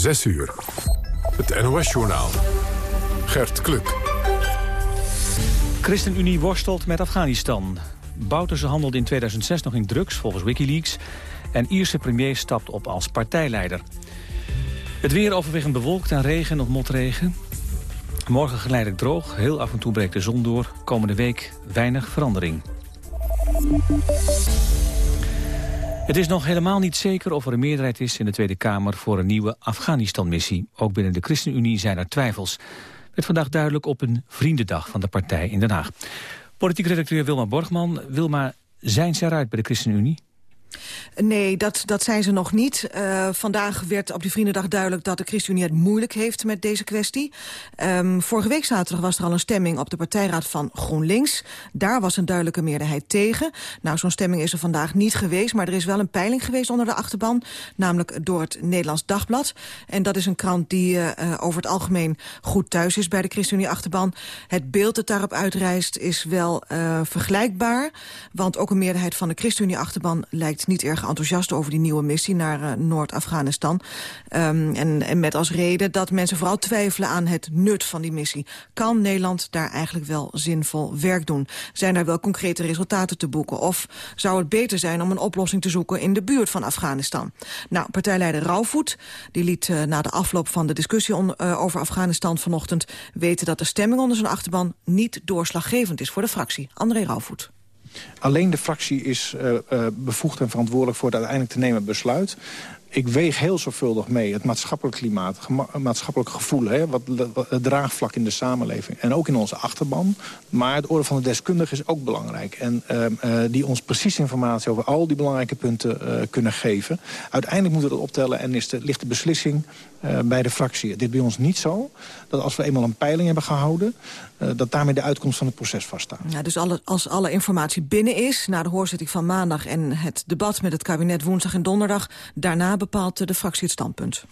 6 uur. Het NOS-journaal. Gert Kluk. ChristenUnie worstelt met Afghanistan. Bouterse handelde in 2006 nog in drugs, volgens Wikileaks. En Ierse premier stapt op als partijleider. Het weer overwegend bewolkt en regen of motregen. Morgen geleidelijk droog, heel af en toe breekt de zon door. Komende week weinig verandering. Het is nog helemaal niet zeker of er een meerderheid is in de Tweede Kamer voor een nieuwe Afghanistan-missie. Ook binnen de ChristenUnie zijn er twijfels. Werd vandaag duidelijk op een vriendendag van de partij in Den Haag. Politiek redacteur Wilma Borgman. Wilma, zijn ze eruit bij de ChristenUnie? Nee, dat, dat zijn ze nog niet. Uh, vandaag werd op die Vriendendag duidelijk dat de ChristenUnie het moeilijk heeft met deze kwestie. Um, vorige week zaterdag was er al een stemming op de partijraad van GroenLinks. Daar was een duidelijke meerderheid tegen. Nou, zo'n stemming is er vandaag niet geweest, maar er is wel een peiling geweest onder de achterban. Namelijk door het Nederlands Dagblad. En dat is een krant die uh, over het algemeen goed thuis is bij de ChristenUnie-achterban. Het beeld dat daarop uitreist is wel vergelijkbaar. Want ook een meerderheid van de ChristenUnie-achterban lijkt niet erg enthousiast over die nieuwe missie naar uh, Noord-Afghanistan. Um, en, en met als reden dat mensen vooral twijfelen aan het nut van die missie. Kan Nederland daar eigenlijk wel zinvol werk doen? Zijn daar wel concrete resultaten te boeken? Of zou het beter zijn om een oplossing te zoeken in de buurt van Afghanistan? Nou, partijleider Rauwvoet die liet uh, na de afloop van de discussie uh, over Afghanistan vanochtend weten dat de stemming onder zijn achterban niet doorslaggevend is voor de fractie. André Rauwvoet. Alleen de fractie is uh, uh, bevoegd en verantwoordelijk voor het uiteindelijk te nemen besluit ik weeg heel zorgvuldig mee het maatschappelijk klimaat, het maatschappelijk gevoel, hè, wat, het draagvlak in de samenleving en ook in onze achterban. Maar het orde van de deskundige is ook belangrijk. En uh, uh, die ons precies informatie over al die belangrijke punten uh, kunnen geven. Uiteindelijk moeten we dat optellen en is de, ligt de beslissing bij de fractie. Dit bij ons niet zo, dat als we eenmaal een peiling hebben gehouden... dat daarmee de uitkomst van het proces vaststaat. Ja, dus alle, als alle informatie binnen is, na de hoorzitting van maandag... en het debat met het kabinet woensdag en donderdag... daarna bepaalt de fractie het standpunt.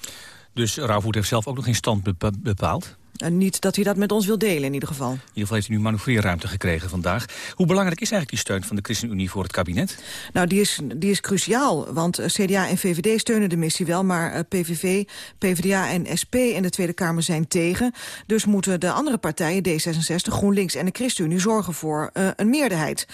Dus Rauwvoet heeft zelf ook nog geen standpunt bepaald? En niet dat hij dat met ons wil delen in ieder geval. In ieder geval heeft hij nu manoeuvreerruimte gekregen vandaag. Hoe belangrijk is eigenlijk die steun van de ChristenUnie voor het kabinet? Nou, die is, die is cruciaal, want CDA en VVD steunen de missie wel... maar PVV, PvdA en SP in de Tweede Kamer zijn tegen. Dus moeten de andere partijen, D66, GroenLinks en de ChristenUnie... zorgen voor uh, een meerderheid.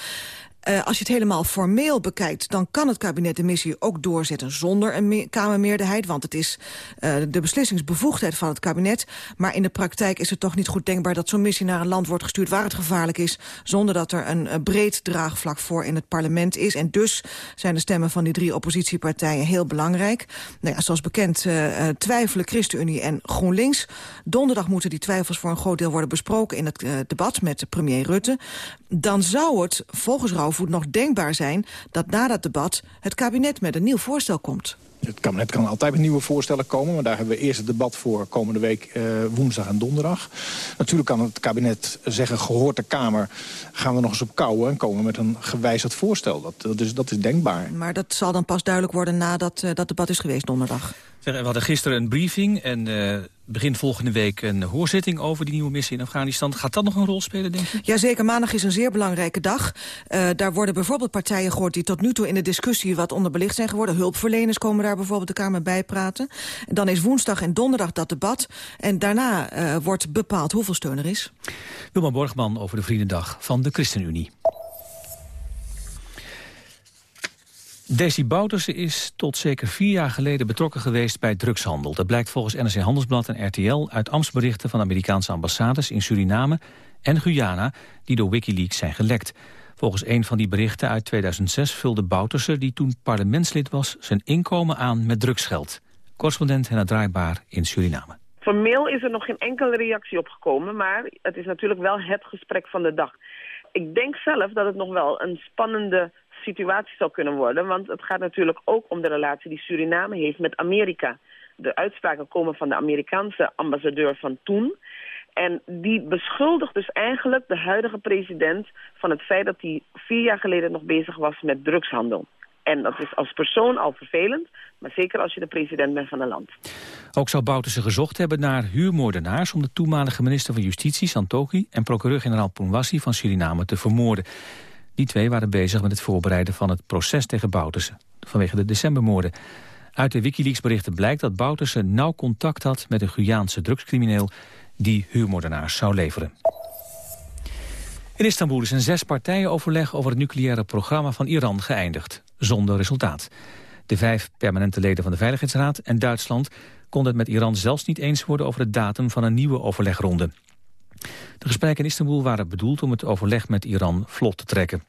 Uh, als je het helemaal formeel bekijkt... dan kan het kabinet de missie ook doorzetten zonder een Kamermeerderheid. Want het is uh, de beslissingsbevoegdheid van het kabinet. Maar in de praktijk is het toch niet goed denkbaar... dat zo'n missie naar een land wordt gestuurd waar het gevaarlijk is... zonder dat er een, een breed draagvlak voor in het parlement is. En dus zijn de stemmen van die drie oppositiepartijen heel belangrijk. Nou ja, zoals bekend uh, twijfelen ChristenUnie en GroenLinks. Donderdag moeten die twijfels voor een groot deel worden besproken... in het debat met premier Rutte. Dan zou het volgens Rauw nog denkbaar zijn dat na dat debat het kabinet met een nieuw voorstel komt. Het kabinet kan altijd met nieuwe voorstellen komen... maar daar hebben we eerst het debat voor komende week uh, woensdag en donderdag. Natuurlijk kan het kabinet zeggen, gehoord de Kamer... gaan we nog eens op kouwen en komen met een gewijzigd voorstel. Dat, dat, is, dat is denkbaar. Maar dat zal dan pas duidelijk worden nadat uh, dat debat is geweest donderdag. We hadden gisteren een briefing en uh, begin volgende week een hoorzitting over die nieuwe missie in Afghanistan. Gaat dat nog een rol spelen, denk je? Jazeker, maandag is een zeer belangrijke dag. Uh, daar worden bijvoorbeeld partijen gehoord die tot nu toe in de discussie wat onderbelicht zijn geworden. Hulpverleners komen daar bijvoorbeeld de Kamer bij praten. Dan is woensdag en donderdag dat debat. En daarna uh, wordt bepaald hoeveel steun er is. Wilma Borgman over de Vriendendag van de ChristenUnie. Desi Bouterse is tot zeker vier jaar geleden betrokken geweest bij drugshandel. Dat blijkt volgens NRC Handelsblad en RTL uit ambtsberichten van Amerikaanse ambassades in Suriname en Guyana die door Wikileaks zijn gelekt. Volgens een van die berichten uit 2006 vulde Bouterse, die toen parlementslid was, zijn inkomen aan met drugsgeld. Correspondent Henna Draaibaar in Suriname. Formeel is er nog geen enkele reactie op gekomen, maar het is natuurlijk wel het gesprek van de dag. Ik denk zelf dat het nog wel een spannende situatie zou kunnen worden. Want het gaat natuurlijk ook om de relatie die Suriname heeft met Amerika. De uitspraken komen van de Amerikaanse ambassadeur van toen. En die beschuldigt dus eigenlijk de huidige president van het feit dat hij vier jaar geleden nog bezig was met drugshandel. En dat is als persoon al vervelend, maar zeker als je de president bent van een land. Ook zou Bouterse gezocht hebben naar huurmoordenaars... om de toenmalige minister van Justitie, Santoki... en procureur-generaal Poenwassi van Suriname te vermoorden. Die twee waren bezig met het voorbereiden van het proces tegen Bouterse... vanwege de decembermoorden. Uit de Wikileaks-berichten blijkt dat Bouterse nauw contact had met een Guyaanse drugscrimineel die huurmoordenaars zou leveren. In Istanbul is een zes partijen overleg over het nucleaire programma van Iran geëindigd, zonder resultaat. De vijf permanente leden van de Veiligheidsraad en Duitsland konden het met Iran zelfs niet eens worden over de datum van een nieuwe overlegronde. De gesprekken in Istanbul waren bedoeld om het overleg met Iran vlot te trekken.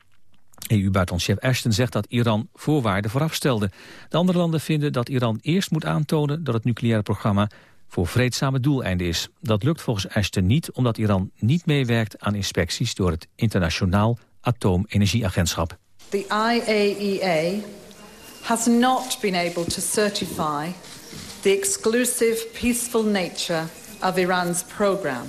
EU-buitenlandchef Ashton zegt dat Iran voorwaarden vooraf stelde. De andere landen vinden dat Iran eerst moet aantonen dat het nucleaire programma voor vreedzame doeleinden is. Dat lukt volgens Ashton niet omdat Iran niet meewerkt aan inspecties door het Internationaal Atoomenergieagentschap. The IAEA e has not been able to certify the exclusive peaceful nature of Iran's program.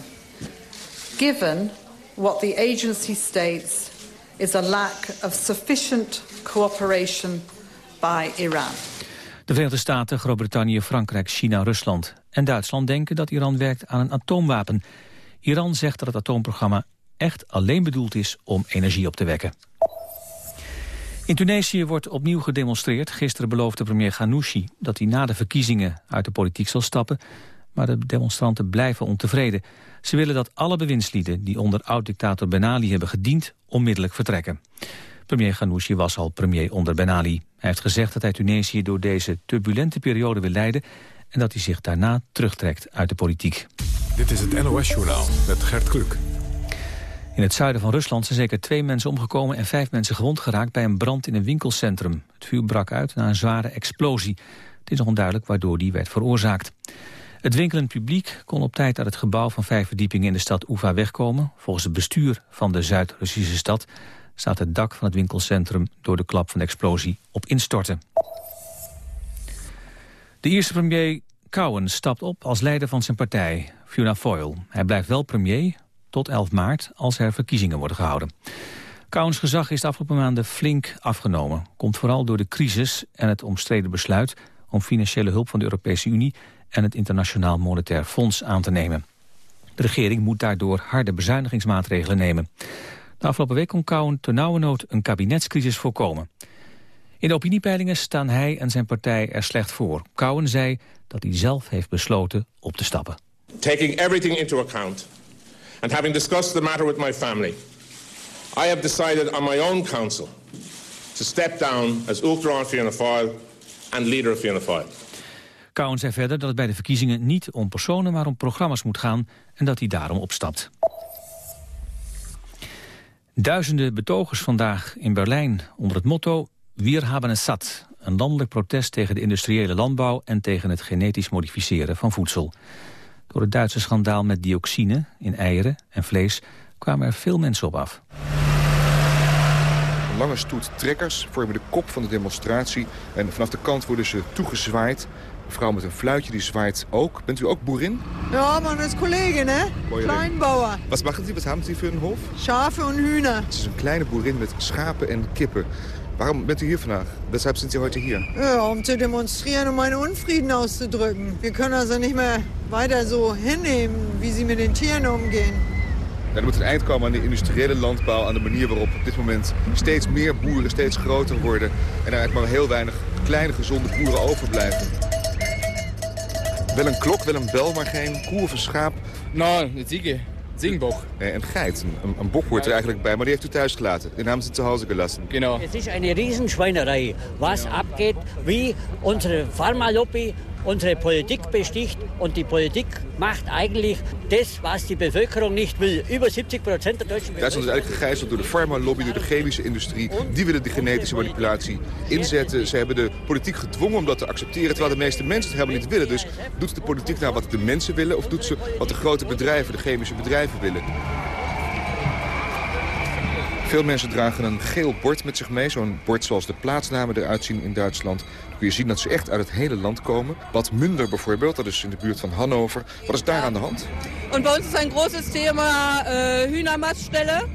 Given what the agency states is a lack of sufficient cooperation by Iran. De Verenigde Staten, Groot-Brittannië, Frankrijk, China, Rusland en Duitsland denken dat Iran werkt aan een atoomwapen. Iran zegt dat het atoomprogramma echt alleen bedoeld is om energie op te wekken. In Tunesië wordt opnieuw gedemonstreerd. Gisteren beloofde premier Ghanouchi dat hij na de verkiezingen uit de politiek zal stappen. Maar de demonstranten blijven ontevreden. Ze willen dat alle bewindslieden die onder oud-dictator Ben Ali hebben gediend onmiddellijk vertrekken. Premier Ghanouchi was al premier onder Ben Ali. Hij heeft gezegd dat hij Tunesië door deze turbulente periode wil leiden... en dat hij zich daarna terugtrekt uit de politiek. Dit is het NOS-journaal met Gert Kluk. In het zuiden van Rusland zijn zeker twee mensen omgekomen... en vijf mensen gewond geraakt bij een brand in een winkelcentrum. Het vuur brak uit na een zware explosie. Het is nog onduidelijk waardoor die werd veroorzaakt. Het winkelend publiek kon op tijd uit het gebouw van vijf verdiepingen in de stad Uva wegkomen. Volgens het bestuur van de Zuid-Russische stad staat het dak van het winkelcentrum door de klap van de explosie op instorten. De Ierse premier Cowen stapt op als leider van zijn partij, Fiona Foyle. Hij blijft wel premier tot 11 maart als er verkiezingen worden gehouden. Cowens gezag is de afgelopen maanden flink afgenomen. Komt vooral door de crisis en het omstreden besluit om financiële hulp van de Europese Unie en het Internationaal Monetair Fonds aan te nemen. De regering moet daardoor harde bezuinigingsmaatregelen nemen. De afgelopen week kon Cowen ternauwernood een kabinetscrisis voorkomen. In de opiniepeilingen staan hij en zijn partij er slecht voor. Cowen zei dat hij zelf heeft besloten op te stappen. Taking everything into account and having discussed the matter with my family, I have decided on my own council to step down as Ultra Fianna Fáil and leader of Fianna Fáil. Cowen zei verder dat het bij de verkiezingen niet om personen, maar om programma's moet gaan en dat hij daarom opstapt. Duizenden betogers vandaag in Berlijn onder het motto Wir haben es satt. Een landelijk protest tegen de industriële landbouw en tegen het genetisch modificeren van voedsel. Door het Duitse schandaal met dioxine in eieren en vlees kwamen er veel mensen op af. Een lange stoet trekkers vormen de kop van de demonstratie en vanaf de kant worden ze toegezwaaid vrouw met een fluitje die zwaait ook. Bent u ook boerin? Ja, man is collega, hè? Kleinbauer. Wat machen Sie? Wat hebben Sie voor een hof? Schafen en Hühner. Het is een kleine boerin met schapen en kippen. Waarom bent u hier vandaag? Weshalb sind Sie heute hier? Ja, um te demonstrieren, um meine Unfrieden auszudrücken. Wir können also nicht mehr weiter so hinnehmen, wie sie mit den Tieren umgehen. er moet een eind komen aan de industriële landbouw, aan de manier waarop op dit moment steeds meer boeren steeds groter worden en er eigenlijk maar heel weinig kleine gezonde boeren overblijven. Wel een klok, wel een bel, maar geen koe of een schaap. Nou, een ziege. Zingbok. Nee, een geit. Een, een bok hoort er eigenlijk bij, maar die heeft u thuis gelaten. Den haben ze zu Hause gelassen. Genau. Het is een Riesenschweinerei, was abgeht, wie onze Pharmalobby unsere Politik besticht und die Politik macht eigentlich das, was die Bevölkerung nicht will. Über 70 Prozent der deutschen Duitsland is eigenlijk gegijzeld door de farmalobby, door de chemische industrie. Die willen de genetische manipulatie inzetten. Ze hebben de politiek gedwongen om dat te accepteren, terwijl de meeste mensen het helemaal niet willen. Dus doet de politiek nou wat de mensen willen of doet ze wat de grote bedrijven, de chemische bedrijven willen? Veel mensen dragen een geel bord met zich mee. Zo'n bord zoals de plaatsnamen eruit zien in Duitsland. Kun je zien dat ze echt uit het hele land komen. Bad Munder bijvoorbeeld, dat is in de buurt van Hannover. Wat is daar aan de hand? En bij ons is een groot thema uh, Hühnermaststelle.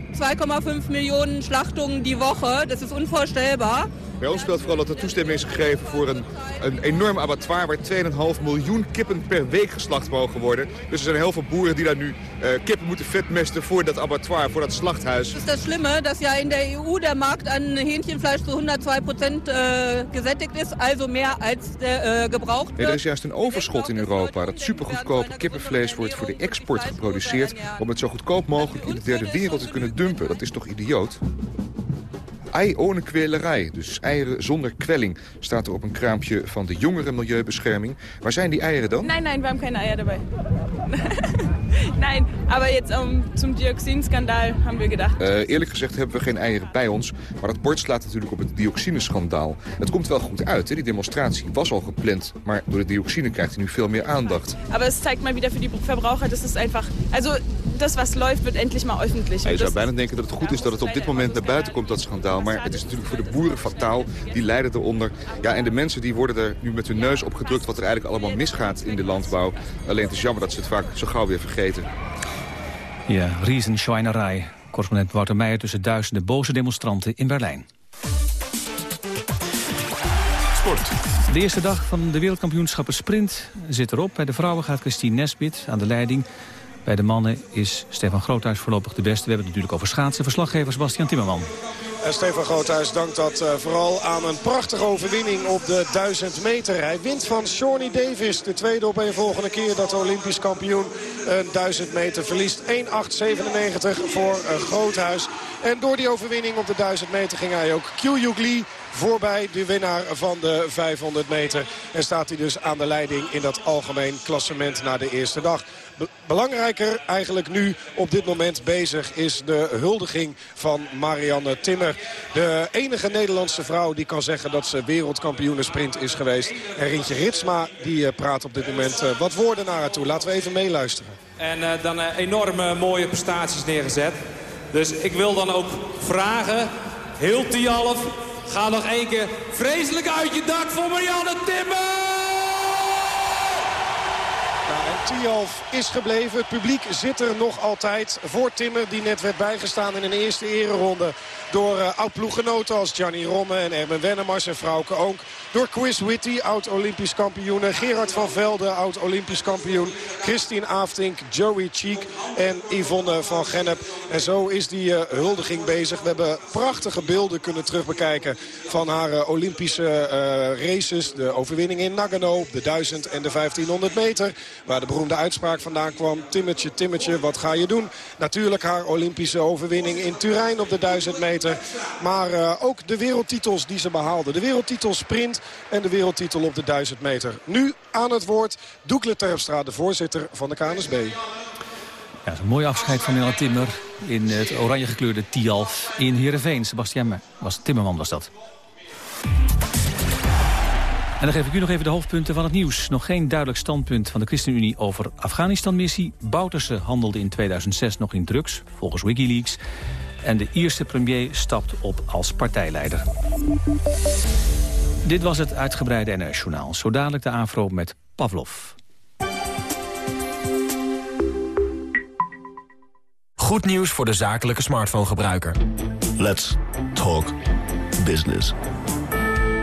2,5 miljoen slachtungen die Woche. Dat is onvoorstelbaar. Bij ons speelt vooral dat er toestemming is gegeven voor een, een enorm abattoir... waar 2,5 miljoen kippen per week geslacht mogen worden. Dus er zijn heel veel boeren die daar nu uh, kippen moeten vetmesten voor dat abattoir, voor dat slachthuis. Het is het Schlimme, dat ja in de EU de markt aan Hähnchenfleisch zu 102 Prozent gesättigt is, also meer als uh, gebraucht nee, er is juist een overschot in Europa. Dat supergoedkope kippenvlees wordt voor de export geproduceerd... om het zo goedkoop mogelijk in de derde wereld te kunnen dumpen. Dat is toch idioot? Ei ohne kwelerij, dus eieren zonder kwelling, staat er op een kraampje van de jongere milieubescherming. Waar zijn die eieren dan? Nee, nee, we hebben geen eieren erbij. nee, maar jetzt um, zum Dioxinskandal hebben we gedacht. Uh, eerlijk gezegd hebben we geen eieren bij ons, maar dat bord slaat natuurlijk op het dioxineschandaal. Het komt wel goed uit, hè? die demonstratie was al gepland, maar door de dioxine krijgt hij nu veel meer aandacht. Maar het zeigt mal wieder voor die Verbraucher, dat is einfach, also das was läuft wird endlich mal öffentlich. je zou bijna denken dat het goed is dat het op dit moment naar buiten komt, dat schandaal. Maar het is natuurlijk voor de boeren fataal. Die lijden eronder. Ja, en de mensen die worden er nu met hun neus op gedrukt... wat er eigenlijk allemaal misgaat in de landbouw. Alleen het is jammer dat ze het vaak zo gauw weer vergeten. Ja, Riesenschweinerij. Correspondent Wouter Meijer tussen duizenden boze demonstranten in Berlijn. Sport. De eerste dag van de wereldkampioenschappen sprint zit erop. Bij de vrouwen gaat Christine Nesbit aan de leiding. Bij de mannen is Stefan Groothuis voorlopig de beste. We hebben het natuurlijk over schaatsen. Verslaggever Sebastian Timmerman. En Stefan Groothuis dankt dat uh, vooral aan een prachtige overwinning op de 1000 meter. Hij wint van Shawnee Davis. De tweede op een volgende keer dat de Olympisch kampioen een 1000 meter verliest. 1.897 voor uh, Groothuis. En door die overwinning op de 1000 meter ging hij ook Kyuyuk Lee voorbij de winnaar van de 500 meter. En staat hij dus aan de leiding in dat algemeen klassement na de eerste dag. Belangrijker eigenlijk nu op dit moment bezig is de huldiging van Marianne Timmer. De enige Nederlandse vrouw die kan zeggen dat ze wereldkampioene sprint is geweest. En Rintje Ritsma die eh, praat op dit moment eh, wat woorden naar haar toe. Laten we even meeluisteren. En uh, dan enorme mooie prestaties neergezet. Dus ik wil dan ook vragen, heel Tialf, ga nog één keer vreselijk uit je dak voor Marianne Timmer! Tialf is gebleven. Het publiek zit er nog altijd voor Timmer. Die net werd bijgestaan in een eerste ereronde. Door uh, oud-ploeggenoten als Gianni Romme en Erben Wennemars en Frauke Oonk. Door Chris Whitty, oud-Olympisch kampioen. Gerard van Velde, oud-Olympisch kampioen. Christine Aftink, Joey Cheek en Yvonne van Gennep. En zo is die uh, huldiging bezig. We hebben prachtige beelden kunnen terugbekijken van haar uh, Olympische races. De overwinning in Nagano, de 1000 en de 1500 meter. Waar de beroemde uitspraak vandaan kwam. Timmertje, Timmertje, wat ga je doen? Natuurlijk haar Olympische overwinning in Turijn op de 1000 meter. Maar uh, ook de wereldtitels die ze behaalde. De wereldtitel sprint en de wereldtitel op de 1000 meter. Nu aan het woord Doekle Terpstra, de voorzitter van de KNSB. Ja, een mooi afscheid van Nella Timmer in het oranje gekleurde Tialf in Heerenveen. Sebastian was Timmerman was dat. En dan geef ik u nog even de hoofdpunten van het nieuws. Nog geen duidelijk standpunt van de ChristenUnie over Afghanistan-missie. Bouterse handelde in 2006 nog in drugs, volgens Wikileaks. En de Ierse premier stapt op als partijleider. Dit was het uitgebreide NRS-journaal. Zo dadelijk de AVRO met Pavlov. Goed nieuws voor de zakelijke smartphone-gebruiker. Let's talk business.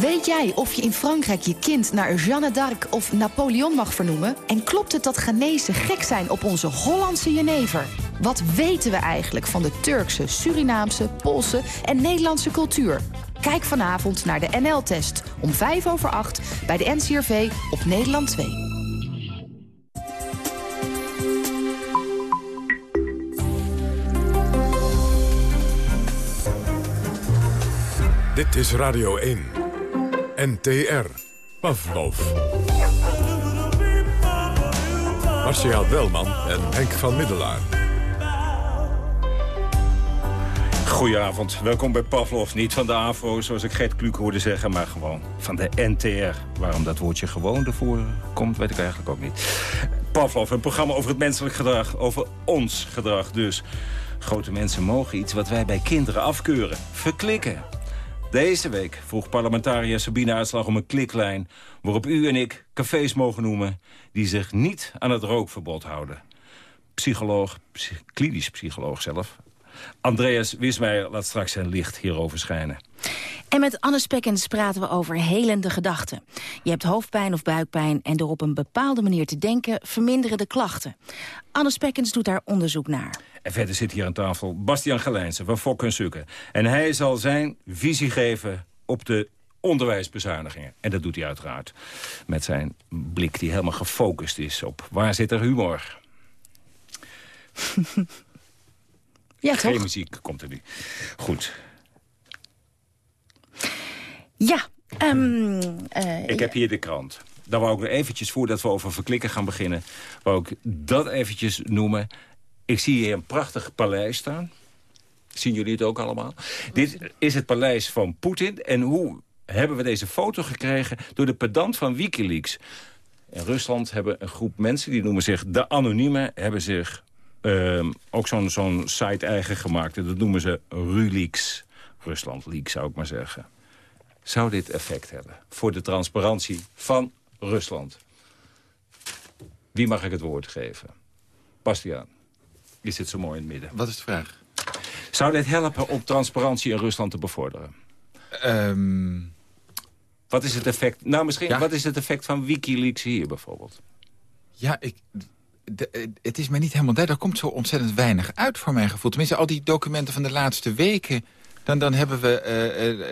Weet jij of je in Frankrijk je kind naar Jeanne d'Arc of Napoleon mag vernoemen? En klopt het dat Ghanese gek zijn op onze Hollandse jenever? Wat weten we eigenlijk van de Turkse, Surinaamse, Poolse en Nederlandse cultuur? Kijk vanavond naar de NL-test om 5 over 8 bij de NCRV op Nederland 2. Dit is Radio 1. NTR. Pavlov. Marcia Welman en Henk van Middelaar. Goedenavond, welkom bij Pavlov. Niet van de AVO, zoals ik Gert Kluk hoorde zeggen, maar gewoon van de NTR. Waarom dat woordje gewoon ervoor komt, weet ik eigenlijk ook niet. Pavlov, een programma over het menselijk gedrag, over ons gedrag dus. Grote mensen mogen iets wat wij bij kinderen afkeuren. Verklikken. Deze week vroeg parlementariër Sabine Uitslag om een kliklijn... waarop u en ik cafés mogen noemen die zich niet aan het rookverbod houden. Psycholoog, klinisch psycholoog zelf, Andreas Wismeijer laat straks zijn licht hierover schijnen. En met Anne Spekkens praten we over helende gedachten. Je hebt hoofdpijn of buikpijn en door op een bepaalde manier te denken... verminderen de klachten. Anne Spekkens doet daar onderzoek naar. En verder zit hier aan tafel Bastiaan Gelijnsen van Fok en Sukken. En hij zal zijn visie geven op de onderwijsbezuinigingen. En dat doet hij uiteraard met zijn blik die helemaal gefocust is op waar zit er humor. Ja, Geen muziek komt er nu. Goed. Ja. Um, ik heb hier de krant. Dan wou ik nog eventjes, voordat we over verklikken gaan beginnen... wou ik dat eventjes noemen. Ik zie hier een prachtig paleis staan. Zien jullie het ook allemaal? Dit is het paleis van Poetin. En hoe hebben we deze foto gekregen? Door de pedant van Wikileaks. In Rusland hebben een groep mensen, die noemen zich de Anoniemen... hebben zich Ehm, ook zo'n zo'n site eigen gemaakt. En dat noemen ze Ruleaks. Rusland Leaks zou ik maar zeggen. Zou dit effect hebben voor de transparantie van Rusland? Wie mag ik het woord geven? Bastiaan, je zit zo mooi in het midden. Wat is de vraag? Zou dit helpen om transparantie in Rusland te bevorderen? Ehm, wat is het effect? Nou, misschien, wat is het effect van Wikileaks hier bijvoorbeeld? Ja, ik, de, het is me niet helemaal duidelijk. Er komt zo ontzettend weinig uit voor mijn gevoel. Tenminste, al die documenten van de laatste weken... dan, dan hebben we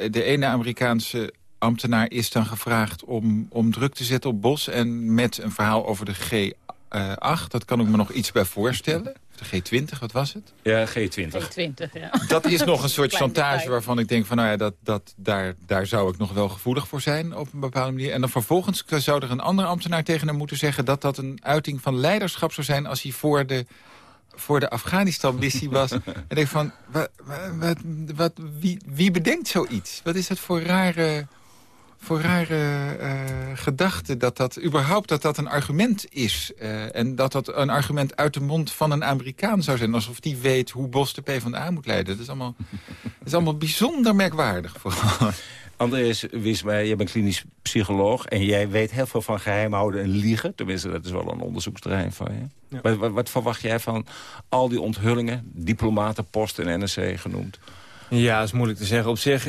uh, de ene Amerikaanse ambtenaar is dan gevraagd om, om druk te zetten op Bos... en met een verhaal over de G8. Dat kan ik me nog iets bij voorstellen. De G20, wat was het? Ja, G20. G20, ja. Dat is nog een soort chantage waarvan ik denk van... nou ja, dat, dat, daar, daar zou ik nog wel gevoelig voor zijn op een bepaalde manier. En dan vervolgens zou er een andere ambtenaar tegen hem moeten zeggen... dat dat een uiting van leiderschap zou zijn als hij voor de voor de Afghanistan-missie was. en ik denk van, wat, wat, wat, wie, wie bedenkt zoiets? Wat is dat voor rare voor rare uh, gedachte dat dat überhaupt dat dat een argument is. Uh, en dat dat een argument uit de mond van een Amerikaan zou zijn. Alsof die weet hoe Bos de PvdA moet leiden. Dat is allemaal, dat is allemaal bijzonder merkwaardig vooral. Andreas Wismeijer, je bent klinisch psycholoog... en jij weet heel veel van geheimhouden en liegen. Tenminste, dat is wel een onderzoeksterrein van je. Wat, wat, wat, verwacht jij van al die onthullingen? Diplomatenpost en NSC genoemd. Ja, dat is moeilijk te zeggen. Op zich,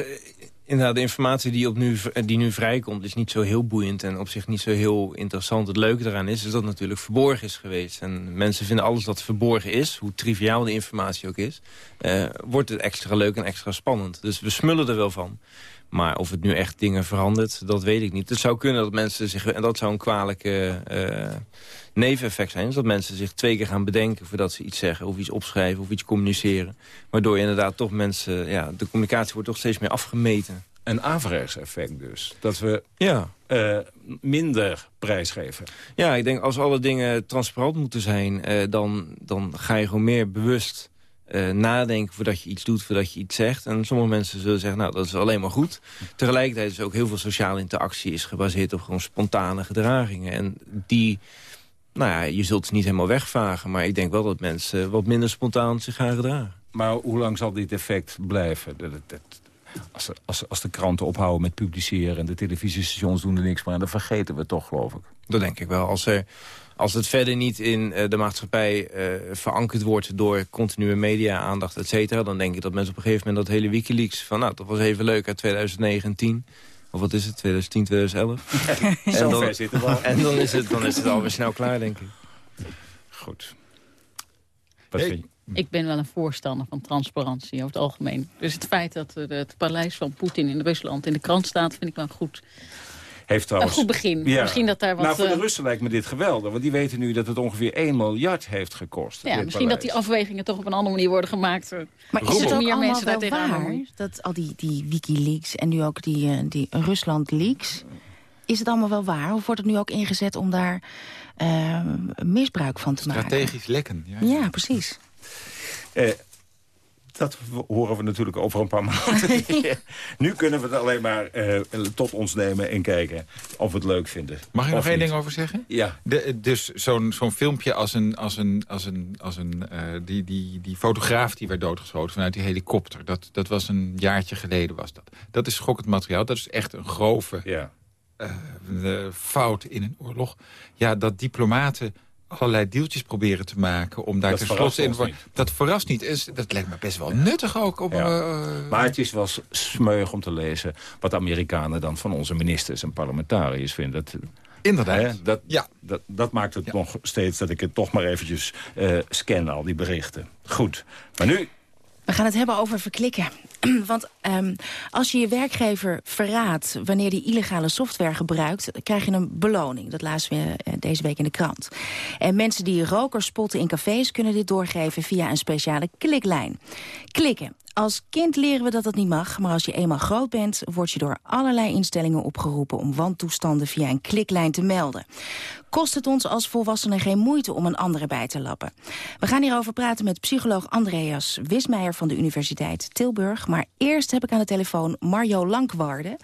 Inderdaad, de informatie die, op nu, die nu vrijkomt is niet zo heel boeiend... en op zich niet zo heel interessant. Het leuke eraan is, is dat het natuurlijk verborgen is geweest. En mensen vinden alles dat verborgen is, hoe triviaal de informatie ook is... Uh, wordt het extra leuk en extra spannend. Dus we smullen er wel van. Maar of het nu echt dingen verandert, dat weet ik niet. Het zou kunnen dat mensen zich... en dat zou een kwalijke uh, neveneffect zijn... dat mensen zich twee keer gaan bedenken voordat ze iets zeggen... of iets opschrijven of iets communiceren. Waardoor je inderdaad toch mensen... ja, de communicatie wordt toch steeds meer afgemeten. Een averechts effect dus. Dat we ja. Uh, minder prijs geven. Ja, ik denk als alle dingen transparant moeten zijn... Uh, dan, dan ga je gewoon meer bewust uh, nadenken voordat je iets doet, voordat je iets zegt. En sommige mensen zullen zeggen, nou, dat is alleen maar goed. Tegelijkertijd is ook heel veel sociale interactie is gebaseerd op gewoon spontane gedragingen. En die, nou ja, je zult ze niet helemaal wegvagen. Maar ik denk wel dat mensen wat minder spontaan zich gaan gedragen. Maar hoe lang zal dit effect blijven? Dat, dat, als, als, als de kranten ophouden met publiceren en de televisiestations doen er niks meer dan vergeten we het toch, geloof ik. Dat denk ik wel. Als er als het verder niet in uh, de maatschappij uh, verankerd wordt... door continue media-aandacht, et cetera... dan denk ik dat mensen op een gegeven moment dat hele Wikileaks... van nou, dat was even leuk uit 2009 en 10... Of wat is het, 2010, 2011? en dan, al. En dan is, het, dan is het alweer snel klaar, denk ik. Goed. Wat vind je? Ik ben wel een voorstander van transparantie over het algemeen. Dus het feit dat het paleis van Poetin in Rusland in de krant staat... vind ik wel goed. Heeft trouwens, een goed begin. Misschien dat daar wat, nou, voor de uh, Russen lijkt me dit geweldig. Want die weten nu dat het ongeveer 1 miljard heeft gekost. Ja, misschien dat die afwegingen toch op een andere manier worden gemaakt. Maar is het ook meer mensen wel waar? Dat al die, die Wikileaks en nu ook die, uh, die Rusland leaks... Is het allemaal wel waar? Of wordt het nu ook ingezet om daar uh, misbruik van te Strategisch maken? Strategisch lekken. Ja, ja precies. Uh, dat horen we natuurlijk over een paar maanden. nu kunnen we het alleen maar uh, tot ons nemen en kijken of we het leuk vinden. Mag ik nog één ding over zeggen? Ja. De, dus zo'n zo'n filmpje als een, als een, als een, als een uh, die, die, die fotograaf die werd doodgeschoten vanuit die helikopter. Dat, dat was een jaartje geleden was dat. Dat is schokkend materiaal. Dat is echt een grove ja. uh, fout in een oorlog. Ja, dat diplomaten allerlei deeltjes proberen te maken om daar tenslotte in te Dat verrast niet. Is, dat lijkt me best wel nuttig ook. Op, ja. uh, maar het is wel smeug om te lezen wat de Amerikanen dan van onze ministers en parlementariërs vinden. Dat, Inderdaad. Hè, dat, ja. dat, dat maakt het ja. nog steeds dat ik het toch maar eventjes uh, scan, al die berichten. Goed. Maar nu we gaan het hebben over verklikken. Want um, als je je werkgever verraadt wanneer die illegale software gebruikt... krijg je een beloning. Dat lazen we uh, deze week in de krant. En mensen die rokers spotten in cafés kunnen dit doorgeven via een speciale kliklijn. Klikken. Als kind leren we dat dat niet mag, maar als je eenmaal groot bent... word je door allerlei instellingen opgeroepen om wantoestanden via een kliklijn te melden. Kost het ons als volwassenen geen moeite om een andere bij te lappen? We gaan hierover praten met psycholoog Andreas Wismeijer van de Universiteit Tilburg. Maar eerst heb ik aan de telefoon Mario Lankwarde,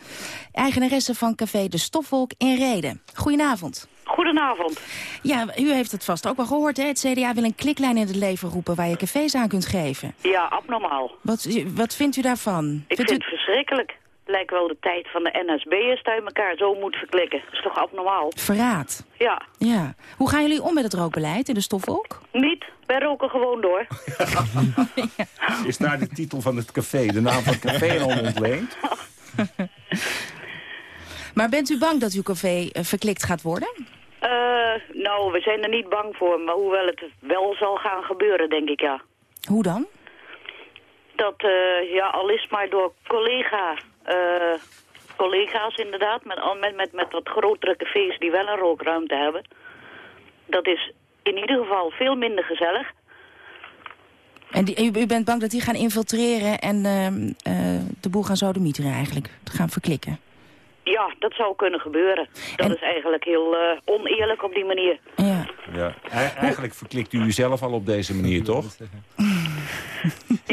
eigenaresse van café De Stofwolk in Reden. Goedenavond. Goedenavond. Ja, u heeft het vast ook wel gehoord, hè? Het CDA wil een kliklijn in het leven roepen waar je cafés aan kunt geven. Ja, abnormaal. Wat, wat vindt u daarvan? Ik vindt vind het verschrikkelijk. Lijkt wel de tijd van de NSB'ers dat je elkaar zo moet verklikken. Dat is toch abnormaal? Verraad. Ja. Ja. Hoe gaan jullie om met het rookbeleid in de stofwolk? Niet. Wij roken gewoon door. Is daar de titel van het café, de naam van het café al ontleend? maar bent u bang dat uw café uh, verklikt gaat worden? Uh, nou, we zijn er niet bang voor, maar hoewel het wel zal gaan gebeuren, denk ik, ja. Hoe dan? Dat, uh, ja, al is maar door collega, uh, collega's inderdaad, met, met, met, met wat grotere cafés die wel een rookruimte hebben. Dat is in ieder geval veel minder gezellig. En die, u, u, bent bang dat die gaan infiltreren en uh, de boel gaan sodemieteren eigenlijk, gaan verklikken? Ja, dat zou kunnen gebeuren. Dat en... is eigenlijk heel uh, oneerlijk op die manier. Ja. ja. Eigenlijk verklikt u uzelf al op deze manier, toch?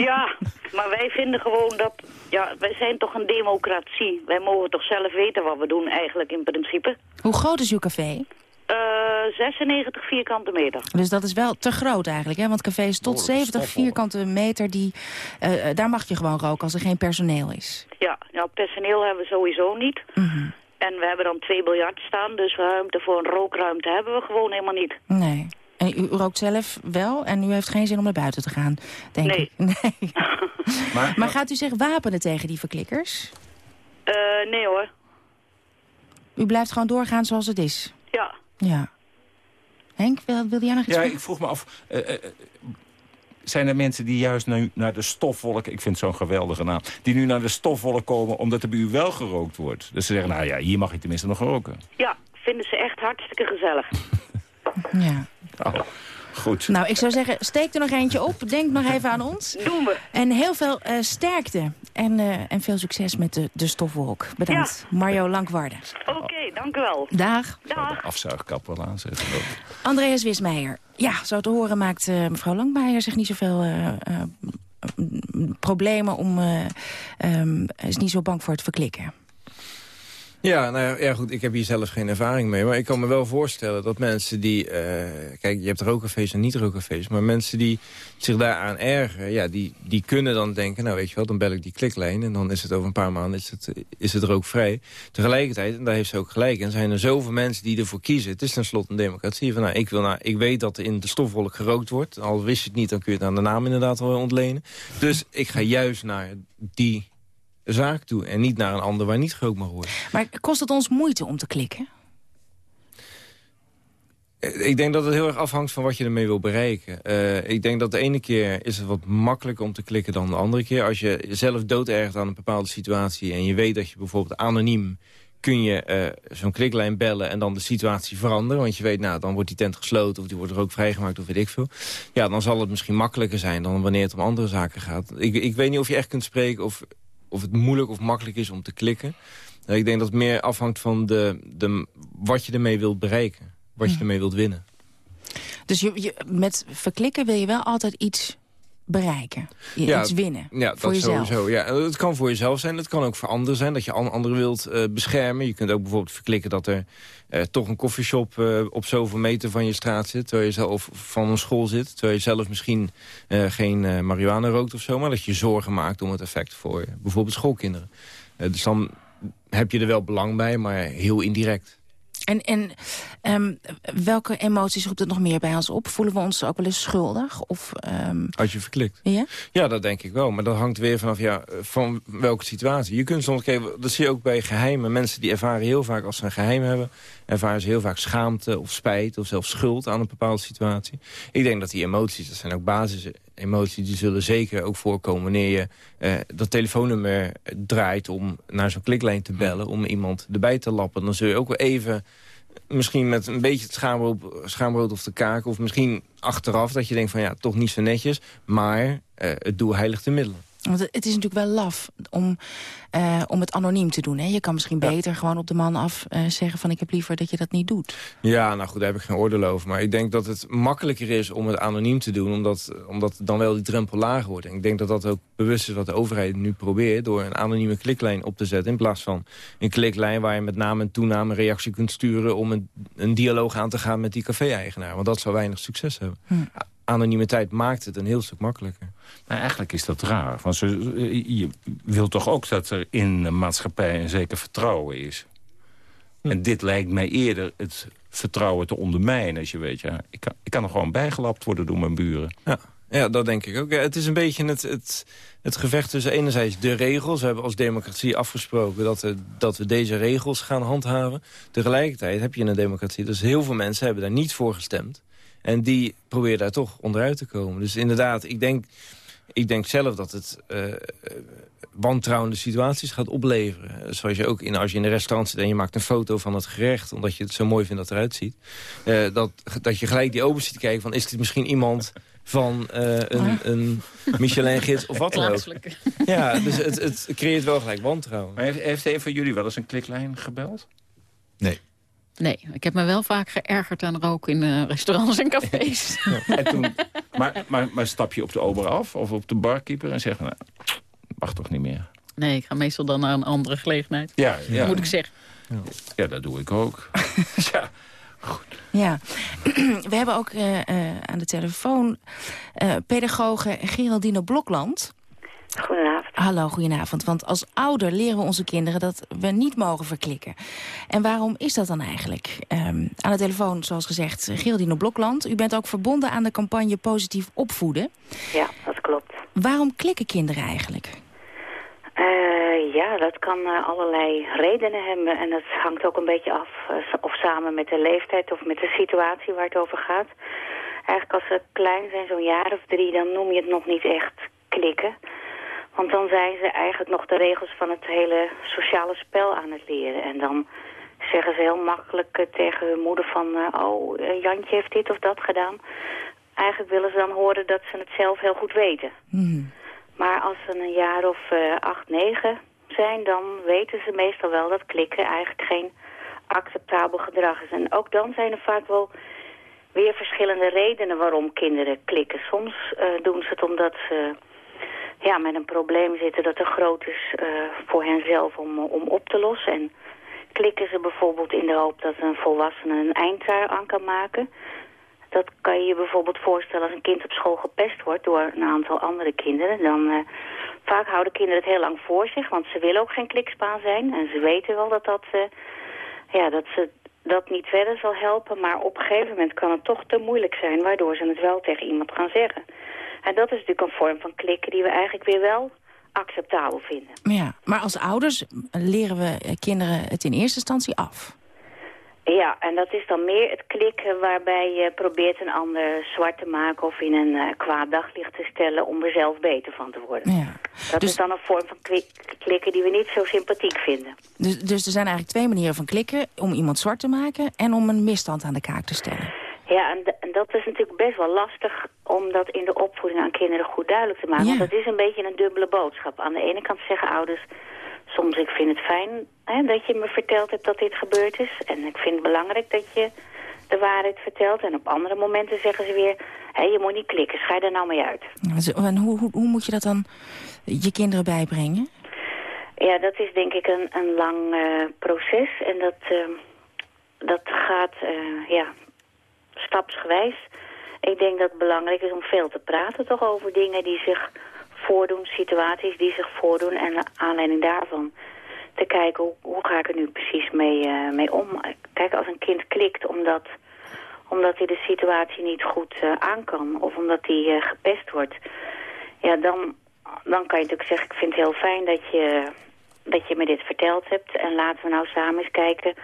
ja, maar wij vinden gewoon dat... Ja, wij zijn toch een democratie. Wij mogen toch zelf weten wat we doen eigenlijk in principe. Hoe groot is uw café? Uh, 96 vierkante meter. Dus dat is wel te groot eigenlijk, hè? Want cafés tot oh, 70 vierkante meter, die, uh, daar mag je gewoon roken als er geen personeel is. Ja, ja personeel hebben we sowieso niet. Mm -hmm. En we hebben dan twee biljarten staan, dus ruimte voor een rookruimte hebben we gewoon helemaal niet. Nee. En u rookt zelf wel en u heeft geen zin om naar buiten te gaan, denk nee. ik. Nee. maar, maar gaat u zich wapenen tegen die verklikkers? Uh, nee hoor. U blijft gewoon doorgaan zoals het is? Ja. Ja. Henk, wil, wil jij nog iets Ja, ik vroeg me af... Uh, uh, zijn er mensen die juist nu naar de stofwolk... ik vind zo'n geweldige naam... die nu naar de stofwolk komen omdat er bij u wel gerookt wordt? Dus ze zeggen, nou ja, hier mag je tenminste nog roken. Ja, vinden ze echt hartstikke gezellig. ja. Oh, goed. Nou, ik zou zeggen, steek er nog eentje op. Denk nog even aan ons. Doen we. En heel veel uh, sterkte. En, uh, en veel succes met de, de stofwolk. Bedankt. Ja. Mario Lankwarde. Oké, okay, dank u wel. Dag. Dag. De afzuigkap wel aanzetten. Andreas Wismeijer. Ja, zo te horen maakt uh, mevrouw Lankmeijer zich niet zoveel problemen om... um, is niet zo bang voor het verklikken. Ja, nou ja, goed, ik heb hier zelf geen ervaring mee. Maar ik kan me wel voorstellen dat mensen die... Uh, kijk, je hebt rookcafés en niet-rookcafés. Maar mensen die zich daaraan ergeren... Ja, die, die kunnen dan denken... Nou, weet je wel, dan bel ik die kliklijn... en dan is het over een paar maanden is het, is het rookvrij. Tegelijkertijd, en daar heeft ze ook gelijk... en zijn er zoveel mensen die ervoor kiezen. Het is tenslotte een democratie. Van, nou, ik, wil, nou, ik weet dat er in de stofwolk gerookt wordt. Al wist je het niet, dan kun je het aan de naam inderdaad wel ontlenen. Dus ik ga juist naar die zaak toe. En niet naar een ander waar niet gerookt mag worden. Maar kost het ons moeite om te klikken? Ik denk dat het heel erg afhangt van wat je ermee wil bereiken. Uh, ik denk dat de ene keer is het wat makkelijker om te klikken dan de andere keer. Als je zelf doodergt aan een bepaalde situatie... en je weet dat je bijvoorbeeld anoniem kun je uh, zo'n kliklijn bellen en dan de situatie veranderen. Want je weet, nou, dan wordt die tent gesloten of die wordt er ook vrijgemaakt of weet ik veel. Ja, dan zal het misschien makkelijker zijn dan wanneer het om andere zaken gaat. Ik, ik weet niet of je echt kunt spreken of of het moeilijk of makkelijk is om te klikken. Ik denk dat het meer afhangt van de, de, wat je ermee wilt bereiken. Wat je ermee wilt winnen. Dus je, je, met verklikken wil je wel altijd iets bereiken. Je Ja, iets winnen Ja, voor dat jezelf. sowieso. Ja, het kan voor jezelf zijn, het kan ook voor anderen zijn. Dat je an- anderen wilt eh, beschermen. Je kunt ook bijvoorbeeld verklikken dat er eh, toch een koffieshop eh, op zoveel meter van je straat zit. Terwijl je zelf van een school zit. Terwijl je zelf misschien geen marihuana rookt of zo. Maar dat je zorgen maakt om het effect voor bijvoorbeeld schoolkinderen. Dus dan heb je er wel belang bij, maar heel indirect. En, en ehm, welke emoties roept het nog meer bij ons op? Voelen we ons ook wel eens schuldig? Of, ehm, Als je verklikt. Ja? Ja, dat denk ik wel. Maar dat hangt weer vanaf ja, van welke situatie. Je kunt soms, kijk, dat zie je ook bij geheimen. Mensen die ervaren heel vaak als ze een geheim hebben... ervaren ze heel vaak schaamte of spijt of zelfs schuld aan een bepaalde situatie. Ik denk dat die emoties, dat zijn ook basisemoties... die zullen zeker ook voorkomen wanneer je eh, dat telefoonnummer draait... om naar zo'n kliklijn te bellen, om iemand erbij te lappen. Dan zul je ook wel even misschien met een beetje het schaamrood, schaamrood of de kaak... of misschien achteraf dat je denkt van ja, toch niet zo netjes... maar eh, het doel heiligt de middelen. Want het is natuurlijk wel laf om, eh, om het anoniem te doen. Hè? Je kan misschien beter gewoon op de man af eh, zeggen van... ik heb liever dat je dat niet doet. Ja, nou goed, daar heb ik geen oordeel over. Maar ik denk dat het makkelijker is om het anoniem te doen... omdat, omdat dan wel die drempel lager wordt. En ik denk dat dat ook bewust is wat de overheid nu probeert... door een anonieme kliklijn op te zetten... in plaats van een kliklijn waar je met naam en toename een reactie kunt sturen... om een, een dialoog aan te gaan met die café-eigenaar. Want dat zou weinig succes hebben. Anonimiteit maakt het een heel stuk makkelijker. Maar eigenlijk is dat raar. Want ze, je wil toch ook dat er in de maatschappij een zeker vertrouwen is. En dit lijkt mij eerder het vertrouwen te ondermijnen. Als je weet, ja, ik kan, ik kan er gewoon bijgelapt worden door mijn buren. Ja. Ja, dat denk ik ook. Ja, het is een beetje het, het, het gevecht tussen enerzijds de regels. We hebben als democratie afgesproken dat we, dat we deze regels gaan handhaven. Tegelijkertijd heb je een democratie. Dus heel veel mensen hebben daar niet voor gestemd. En die proberen daar toch onderuit te komen. Dus inderdaad, ik denk, ik denk zelf dat het uh, wantrouwende situaties gaat opleveren. Zoals je ook in, als je in een restaurant zit en je maakt een foto van het gerecht... omdat je het zo mooi vindt dat het eruit ziet. Uh, dat, dat je gelijk die open ziet te kijken van... is dit misschien iemand van uh, een, een Michelin-gids of wat dan ook. Ja, dus het, het creëert wel gelijk wantrouwen. Maar heeft, heeft een van jullie wel eens een kliklijn gebeld? Nee. Nee, ik heb me wel vaak geërgerd aan roken in uh, restaurants en cafés. Ja. En toen, maar, maar, maar stap je op de ober af of op de barkeeper en zeg... Nou, mag toch niet meer? Nee, ik ga meestal dan naar een andere gelegenheid. Ja, ja. Moet ik zeggen. Ja, ja dat doe ik ook. ja. Goed. Ja, we hebben ook uh, uh, aan de telefoon uh, pedagoge Geraldine Blokland. Goedenavond. Hallo, goedenavond. Want als ouder leren we onze kinderen dat we niet mogen verklikken. En waarom is dat dan eigenlijk? Um, aan de telefoon, zoals gezegd, Geraldine Blokland. U bent ook verbonden aan de campagne Positief Opvoeden. Ja, dat klopt. Waarom klikken kinderen eigenlijk? Uh, ja, dat kan uh, allerlei redenen hebben. En dat hangt ook een beetje af uh, of samen met de leeftijd of met de situatie waar het over gaat. Eigenlijk als ze klein zijn, zo'n jaar of drie, dan noem je het nog niet echt klikken. Want dan zijn ze eigenlijk nog de regels van het hele sociale spel aan het leren. En dan zeggen ze heel makkelijk tegen hun moeder van... oh, Jantje heeft dit of dat gedaan. Eigenlijk willen ze dan horen dat ze het zelf heel goed weten. Mm. Maar als ze een jaar of uh, acht, negen zijn, dan weten ze meestal wel dat klikken eigenlijk geen acceptabel gedrag is. En ook dan zijn er vaak wel weer verschillende redenen waarom kinderen klikken. Soms uh, doen ze het omdat ze ja, met een probleem zitten dat te groot is uh, voor henzelf om, om op te lossen. En klikken ze bijvoorbeeld in de hoop dat een volwassene een eind aan kan maken. Dat kan je je bijvoorbeeld voorstellen als een kind op school gepest wordt door een aantal andere kinderen. Dan uh, vaak houden kinderen het heel lang voor zich, want ze willen ook geen klikspaan zijn. En ze weten wel dat, dat, uh, ja, dat ze dat niet verder zal helpen. Maar op een gegeven moment kan het toch te moeilijk zijn, waardoor ze het wel tegen iemand gaan zeggen. En dat is natuurlijk een vorm van klikken die we eigenlijk weer wel acceptabel vinden. Ja, maar als ouders leren we kinderen het in eerste instantie af. Ja, en dat is dan meer het klikken waarbij je probeert een ander zwart te maken of in een uh, kwaad daglicht te stellen om er zelf beter van te worden. Ja. Dat dus... is dan een vorm van klikken die we niet zo sympathiek vinden. Dus, dus er zijn eigenlijk twee manieren van klikken, om iemand zwart te maken en om een misstand aan de kaak te stellen. Ja, en, en dat is natuurlijk best wel lastig om dat in de opvoeding aan kinderen goed duidelijk te maken. Ja. Want dat is een beetje een dubbele boodschap. Aan de ene kant zeggen ouders, soms ik vind het fijn hè, dat je me verteld hebt dat dit gebeurd is. En ik vind het belangrijk dat je de waarheid vertelt. En op andere momenten zeggen ze weer, hé, je moet niet klikken, schij er nou mee uit. En hoe, hoe, hoe moet je dat dan je kinderen bijbrengen? Ja, dat is denk ik een, een lang uh, proces. En dat, uh, dat gaat uh, ja, stapsgewijs. Ik denk dat het belangrijk is om veel te praten toch over dingen die zich voordoen, situaties die zich voordoen. En aanleiding daarvan te kijken hoe, ga ik er nu precies mee, uh, mee om. Kijk, als een kind klikt omdat, omdat hij de situatie niet goed uh, aan kan of omdat hij uh, gepest wordt, ja, dan, dan kan je natuurlijk zeggen, ik vind het heel fijn dat je, dat je me dit verteld hebt en laten we nou samen eens kijken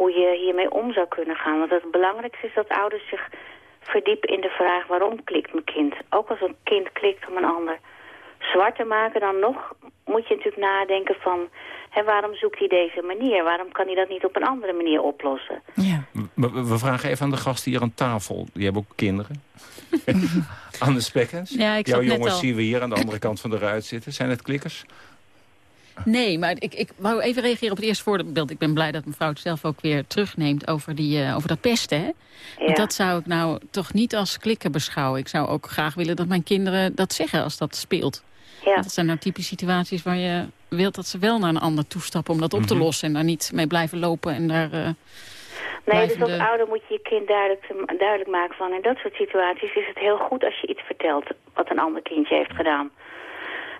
hoe je hiermee om zou kunnen gaan. Want het belangrijkste is dat ouders zich verdiepen in de vraag waarom klikt mijn kind. Ook als een kind klikt om een ander zwart te maken, dan nog moet je natuurlijk nadenken van... Hè, waarom zoekt hij deze manier? Waarom kan hij dat niet op een andere manier oplossen? Ja. We, we vragen even aan de gasten hier aan tafel. Die hebben ook kinderen. Anne Spekkens, ja, ik jouw jongens zien we hier aan de andere kant van de ruit zitten. Zijn het klikkers? Nee, maar ik, ik wou even reageren op het eerste voorbeeld. Ik ben blij dat mevrouw het zelf ook weer terugneemt over, die, uh, over dat pesten. Hè? Ja. Dat zou ik nou toch niet als klikken beschouwen. Ik zou ook graag willen dat mijn kinderen dat zeggen als dat speelt. Ja. Dat zijn nou typische situaties waar je wilt dat ze wel naar een ander toestappen... om dat op te Mhm. lossen en daar niet mee blijven lopen en daar... Uh, Nee, dus als ouder moet je je kind duidelijk, duidelijk maken van... in dat soort situaties is het heel goed als je iets vertelt... wat een ander kindje heeft gedaan.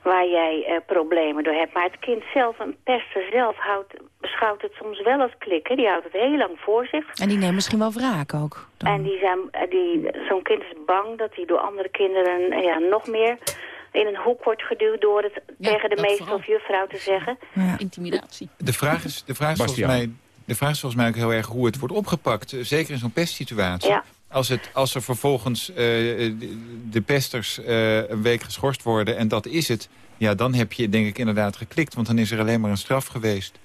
Waar jij uh, problemen door hebt. Maar het kind zelf, een pester zelf, houdt, beschouwt het soms wel als klikken. Die houdt het heel lang voor zich. En die neemt misschien wel wraak ook. Dan. En die zijn, die, zo'n kind is bang dat hij door andere kinderen ja, nog meer in een hoek wordt geduwd door het ja, tegen de meester of juffrouw te zeggen. Ja. Intimidatie. De vraag is, de vraag is volgens mij... De vraag is volgens mij ook heel erg hoe het wordt opgepakt. Zeker in zo'n pestsituatie. Ja. Als, het, als er vervolgens uh, de, de, pesters uh, een week geschorst worden en dat is het... ja, dan heb je denk ik inderdaad geklikt. Want dan is er alleen maar een straf geweest.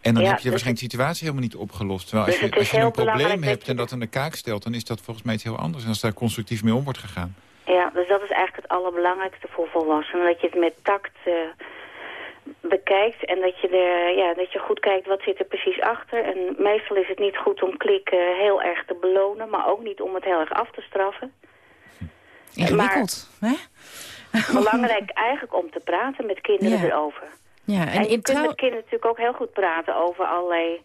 En dan ja, heb je dus waarschijnlijk de situatie helemaal niet opgelost. Terwijl als dus je, als je een probleem hebt je... en dat aan de kaak stelt... dan is dat volgens mij iets heel anders. En als daar constructief mee om wordt gegaan. Ja, dus dat is eigenlijk het allerbelangrijkste voor volwassenen. Dat je het met tact uh, bekijkt en dat je, er, ja, dat je goed kijkt wat zit er precies achter. En meestal is het niet goed om klikken heel erg te belonen, maar ook niet om het heel erg af te straffen. Ingewikkeld, hè? belangrijk eigenlijk om te praten met kinderen Ja. erover. Ja, En, en, je in kunt trouw... met kinderen natuurlijk ook heel goed praten over allerlei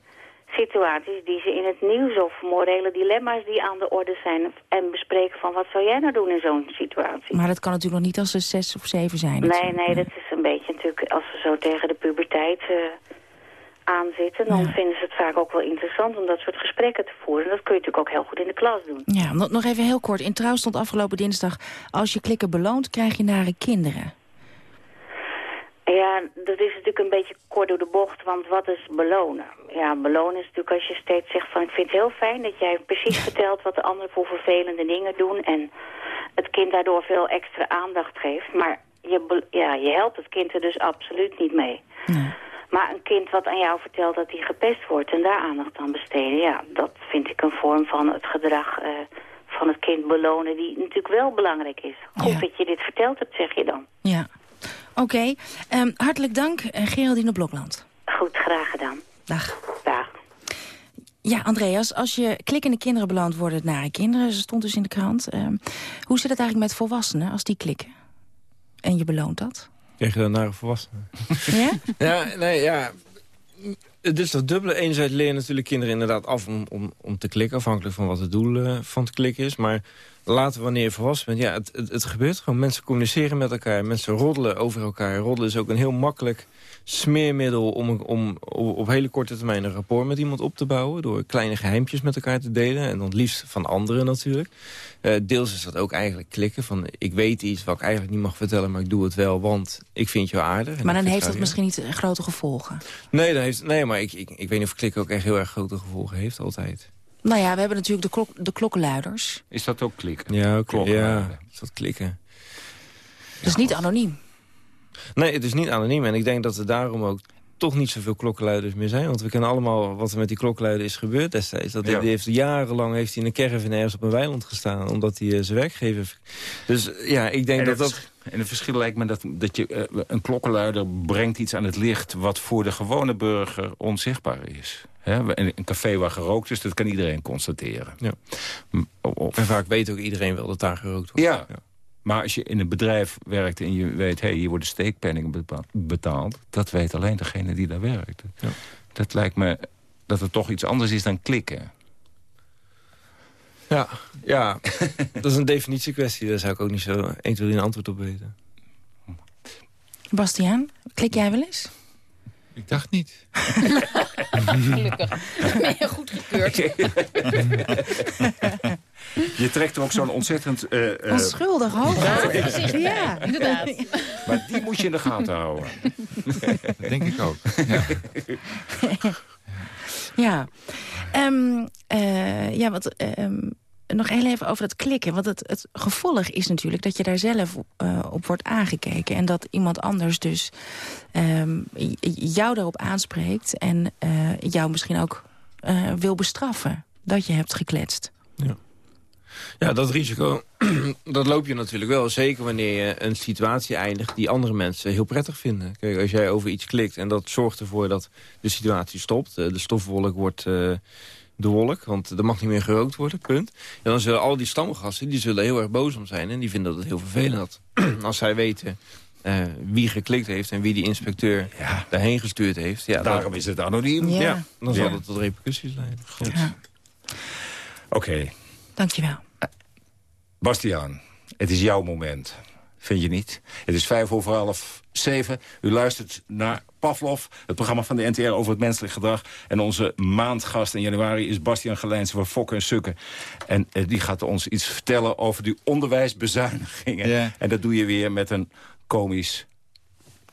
situaties die ze in het nieuws of morele dilemma's die aan de orde zijn. En bespreken van wat zou jij nou doen in zo'n situatie. Maar dat kan natuurlijk nog niet als ze zes of zeven zijn. Nee, natuurlijk. nee, dat is beetje natuurlijk als ze zo tegen de puberteit uh, aanzitten. Dan Ja. vinden ze het vaak ook wel interessant om dat soort gesprekken te voeren. Dat kun je natuurlijk ook heel goed in de klas doen. Ja, nog nog even heel kort. In Trouw stond afgelopen dinsdag... als je klikken beloont, krijg je nare kinderen. Ja, dat is natuurlijk een beetje kort door de bocht, want wat is belonen? Ja, belonen is natuurlijk als je steeds zegt van... ik vind het heel fijn dat jij precies vertelt wat de anderen voor vervelende dingen doen... en het kind daardoor veel extra aandacht geeft. Maar je, ja, je helpt het kind er dus absoluut niet mee. Maar een kind wat aan jou vertelt dat hij gepest wordt en daar aandacht aan besteden... ja, dat vind ik een vorm van het gedrag eh, van het kind belonen die natuurlijk wel belangrijk is. Goed Ja. dat je dit verteld hebt, zeg je dan. Ja. Oké, ehm, hartelijk dank, eh, Geraldine Blokland. Goed, graag gedaan. Dag. Dag. Ja, Andreas, als je klikkende kinderen beloont worden nare kinderen... ze stond dus in de krant. ehm, hoe zit het eigenlijk met volwassenen als die klikken? En je beloont dat? Krijg je dan naar een volwassene? Ja? Ja, nee, ja. Het is toch dubbele. Enerzijds leren natuurlijk kinderen inderdaad af om, om, om te klikken... afhankelijk van wat het doel uh, van het klikken is. Maar later, wanneer je volwassen bent, ja, het, het, het gebeurt gewoon. Mensen communiceren met elkaar, mensen roddelen over elkaar. Roddelen is ook een heel makkelijk smeermiddel... om, om op, op hele korte termijn een rapport met iemand op te bouwen... door kleine geheimpjes met elkaar te delen. En dan het liefst van anderen natuurlijk. Uh, deels is dat ook eigenlijk klikken. Van, ik weet iets wat ik eigenlijk niet mag vertellen, maar ik doe het wel, want ik vind jou aardig. En Maar dan heeft dat misschien niet eh, grote gevolgen. Nee, dat heeft, nee maar ik, ik, ik weet niet of klikken ook echt heel erg grote gevolgen heeft altijd. Nou ja, we hebben natuurlijk de, klok, de klokkenluiders. Is dat ook klikken? Ja, ook, Klokken. ja is dat klikken. Dat is niet anoniem. Nee, het is niet anoniem. En ik denk dat we daarom ook toch niet zoveel klokkenluiders meer zijn. Want we kennen allemaal wat er met die klokkenluider is gebeurd destijds. Dat Ja. die heeft, jarenlang heeft hij in een caravan ergens op een weiland gestaan. Omdat hij eh, zijn werkgever... Dus ja, ik denk En dat dat... en het verschil lijkt me dat, dat je, eh, een klokkenluider brengt iets aan het licht... wat voor de gewone burger onzichtbaar is. Een, café waar gerookt is, dat kan iedereen constateren. Ja. Of, En vaak weet ook iedereen wel dat daar gerookt wordt. ja. Maar als je in een bedrijf werkt en je weet... hé, hey, hier worden steekpenningen betaald... dat weet alleen degene die daar werkt. Dat lijkt me dat het toch iets anders is dan klikken. Ja, ja. dat is een definitiekwestie. Daar zou ik ook niet zo 1, 2, 3 een antwoord op weten. Bastiaan, klik jij wel eens? Ik dacht niet. Gelukkig. Ben je goed gekeurd. Je trekt er ook zo'n ontzettend... eh, eh, Onschuldig hoofd. Ja. Ja. inderdaad. Maar die moet je in de gaten houden. Dat denk ik ook. Ja. Ja. Ehm, eh, ja, wat, ehm, nog heel even over dat klikken. Want het, het gevolg is natuurlijk dat je daar zelf eh, op wordt aangekeken. En dat iemand anders dus ehm, jou daarop aanspreekt... en eh, jou misschien ook eh, wil bestraffen dat je hebt gekletst. Ja, dat risico, dat loop je natuurlijk wel. Zeker wanneer je een situatie eindigt die andere mensen heel prettig vinden. Kijk, als jij over iets klikt en dat zorgt ervoor dat de situatie stopt. eh, De stofwolk wordt eh, de wolk, want er mag niet meer gerookt worden, punt. Ja, dan zullen al die stamgasten, die zullen heel erg boos om zijn. En die vinden dat het heel vervelend. Als zij weten eh, wie geklikt heeft en wie die inspecteur daarheen gestuurd heeft. Ja, Daarom is het anoniem. Ja. Ja, dan zal Ja. het tot repercussies leiden. Ja. Oké, Dankjewel. Bastiaan, het is jouw moment. Vind je niet? Het is vijf over half zeven. U luistert naar Pavlov, het programma van de NTR over het menselijk gedrag. En onze maandgast in januari is Bastiaan Gelijnse van Fokken en Sukken. En eh, die gaat ons iets vertellen over die onderwijsbezuinigingen. Ja. En dat doe je weer met een komisch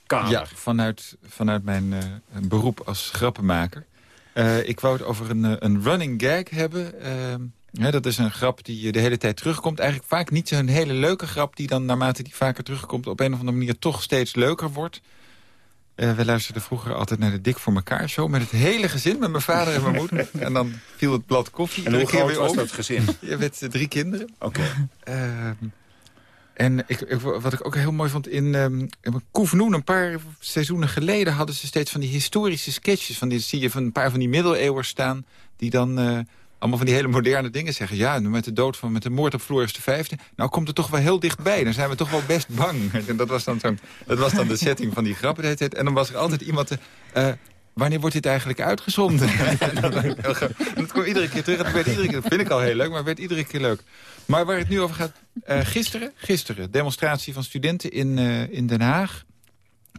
kader. Ja, vanuit, vanuit mijn eh, beroep als grappenmaker. Eh, ik wou het over een, een running gag hebben. Ehm, hè, dat is een grap die eh, de hele tijd terugkomt. Eigenlijk vaak niet zo'n hele leuke grap... die dan naarmate die vaker terugkomt... op een of andere manier toch steeds leuker wordt. Eh we luisterden vroeger altijd naar de Dik voor elkaar show... met het hele gezin, met mijn vader en mijn moeder. En dan viel het blad koffie En hoe groot weer was om. dat gezin? Je werd eh, drie kinderen. Oké. Ehm, en ik, ik- wat ik ook heel mooi vond in um, Koefnoen, een paar seizoenen geleden... hadden ze steeds van die historische sketches. Van die, zie je van een paar van die middeleeuwers staan... die dan allemaal van die hele moderne dingen zeggen. Ja, nu met de dood van met de moord op Floris de Vijfde... nou komt het toch wel heel dichtbij. Dan zijn we toch wel best bang. En dat was dan, dat was dan de setting van die grappen. En dan was er altijd iemand... eh, Wanneer wordt dit eigenlijk uitgezonden? En dat kwam iedere keer terug. Dat, werd iedere keer, dat vind ik al heel leuk, maar het werd iedere keer leuk. Maar waar het nu over gaat... eh, gisteren, gisteren, demonstratie van studenten in, eh, in Den Haag.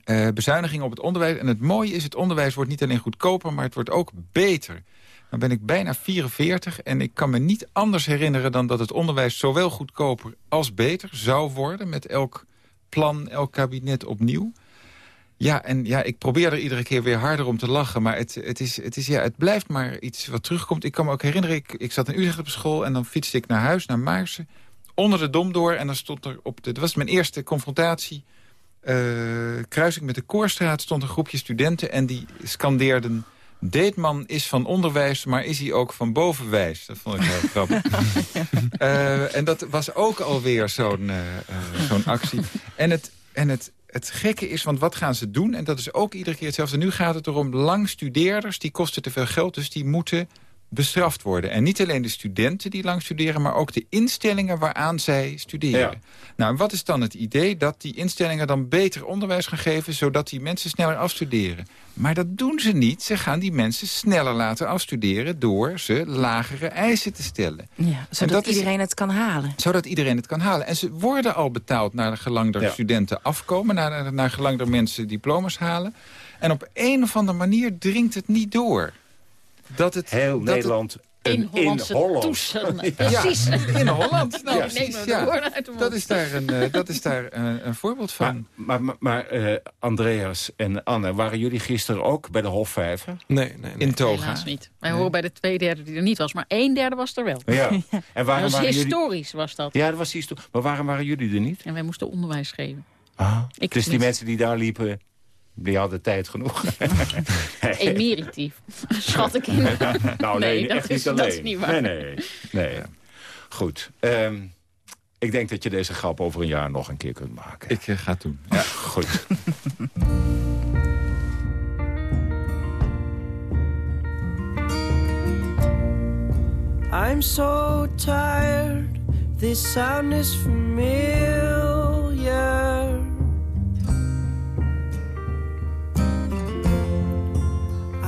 Eh bezuinigingen op het onderwijs. En het mooie is, het onderwijs wordt niet alleen goedkoper... maar het wordt ook beter. Dan ben ik bijna 44 en ik kan me niet anders herinneren... dan dat het onderwijs zowel goedkoper als beter zou worden... met elk plan, elk kabinet opnieuw. Ja, en ja, ik probeer er iedere keer weer harder om te lachen. Maar het, het, is, het, is, ja, het blijft maar iets wat terugkomt. Ik kan me ook herinneren, ik, ik zat in Utrecht op school... en dan fietste ik naar huis, naar Maarsen, onder de Dom door... en dan stond er op de... Dat was mijn eerste confrontatie. eh, kruising met de Koorstraat stond een groepje studenten... en die scandeerden... Deetman is van onderwijs, maar is hij ook van bovenwijs? Dat vond ik heel grappig. Eh, en dat was ook alweer zo'n eh, eh, zo'n actie. En het... En het het gekke is, want wat gaan ze doen? En dat is ook iedere keer hetzelfde. Nu gaat het erom langstudeerders, die kosten te veel geld... dus die moeten bestraft worden. En niet alleen de studenten die lang studeren... maar ook de instellingen waaraan zij studeren. Ja. Nou, en wat is dan het idee? Dat die instellingen dan beter onderwijs gaan geven... zodat die mensen sneller afstuderen. Maar dat doen ze niet. Ze gaan die mensen sneller laten afstuderen... door ze lagere eisen te stellen. Ja, zodat is- iedereen het kan halen. zodat iedereen het kan halen. En ze worden al betaald naar gelang er Ja. studenten afkomen... naar, naar gelang er mensen diploma's halen. En op een of andere manier dringt het niet door. Dat het, Heel dat het- Nederland In een Hollandse Holland. Ja, Precies. in Holland. Nou, Ja. Precies, ja. Dat is daar een, eh, dat is daar, eh, een voorbeeld van. Maar, maar, maar eh, Andreas en Anne, waren jullie gisteren ook bij de Hofvijver? Nee, nee, nee. in Toga. Helaas niet. Wij horen bij de twee derde die er niet was. Maar één derde was er wel. Ja. En Dat waarom was waren jullie... historisch, was dat. Ja, dat was historisch. Maar waarom waren jullie er niet? En wij moesten onderwijs geven. Ah, Ik dus die niet. mensen die daar liepen... Die hadden tijd genoeg. Emeritief. Schat ik in. nou, nee, Nee, dat echt is- niet dat is niet waar. Nee, nee, nee. Goed. Ehm, ik denk dat je deze grap over een jaar nog een keer kunt maken. Ik eh, ga het doen. Ja. Goed. I'm so tired, this sound is familiar.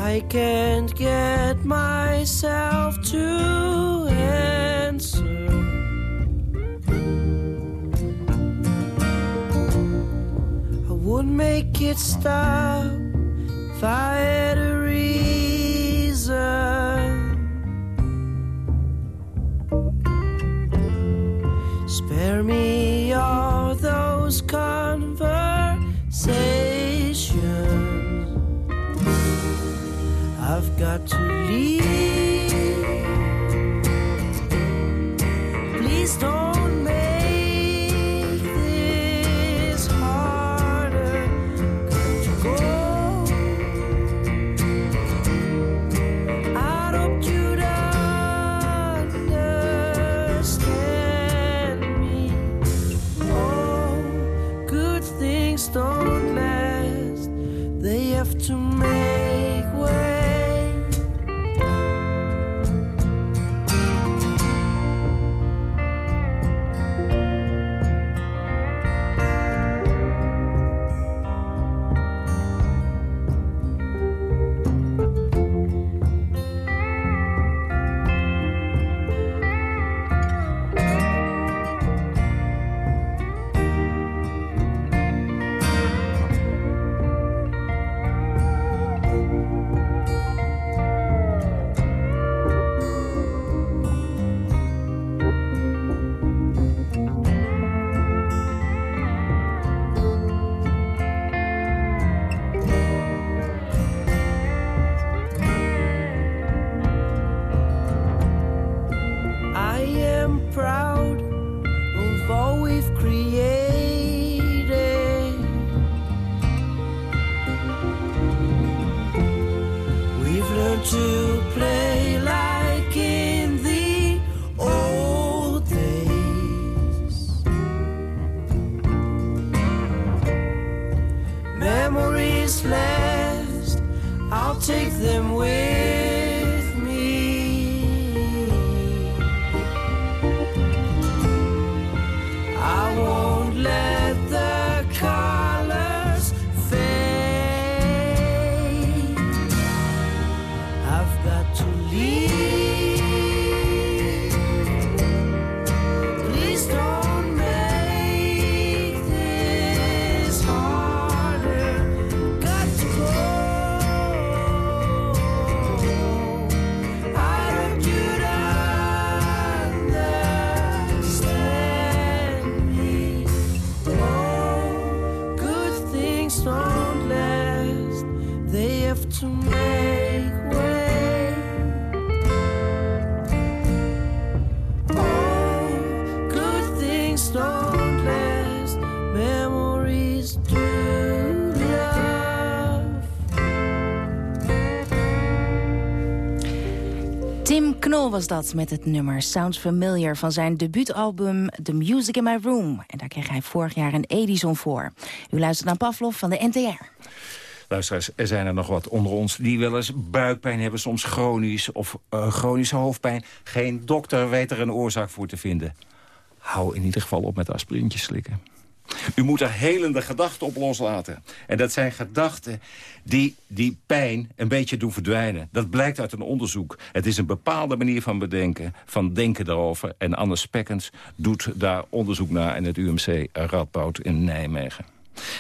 I can't get myself to answer. I would make it stop if I had a reason. Got to leave. Was dat met het nummer Sounds Familiar van zijn debuutalbum The Music in My Room. En daar kreeg hij vorig jaar een Edison voor. U luistert naar Pavlov van de NTR. Luisteraars, er zijn er nog wat onder ons die wel eens buikpijn hebben, soms chronisch of eh, chronische hoofdpijn. Geen dokter weet er een oorzaak voor te vinden. Hou in ieder geval op met aspirintjes slikken. U moet er helende gedachten op loslaten. En dat zijn gedachten die die pijn een beetje doen verdwijnen. Dat blijkt uit een onderzoek. Het is een bepaalde manier van bedenken, van denken daarover. En Anne Spekkens doet daar onderzoek naar in het UMC Radboud in Nijmegen.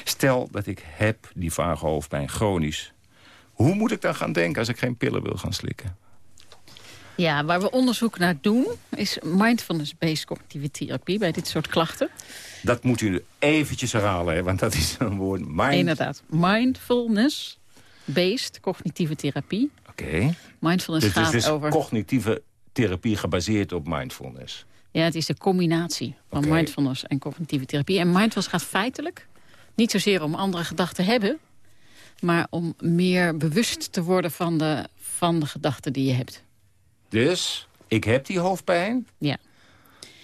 Stel dat ik heb die vage hoofdpijn, chronisch. Hoe moet ik dan gaan denken als ik geen pillen wil gaan slikken? Ja, waar we onderzoek naar doen is mindfulness-based cognitieve therapie bij dit soort klachten. Dat moet u eventjes herhalen, hè, want dat is een woord. Mind... Inderdaad, mindfulness-based cognitieve therapie. Oké. Mindfulness Dus gaat is over... cognitieve therapie gebaseerd op mindfulness. Ja, het is de combinatie van mindfulness en cognitieve therapie. En mindfulness gaat feitelijk niet zozeer om andere gedachten hebben... Maar om meer bewust te worden van de, van de gedachten die je hebt. Dus, ik heb die hoofdpijn. Ja.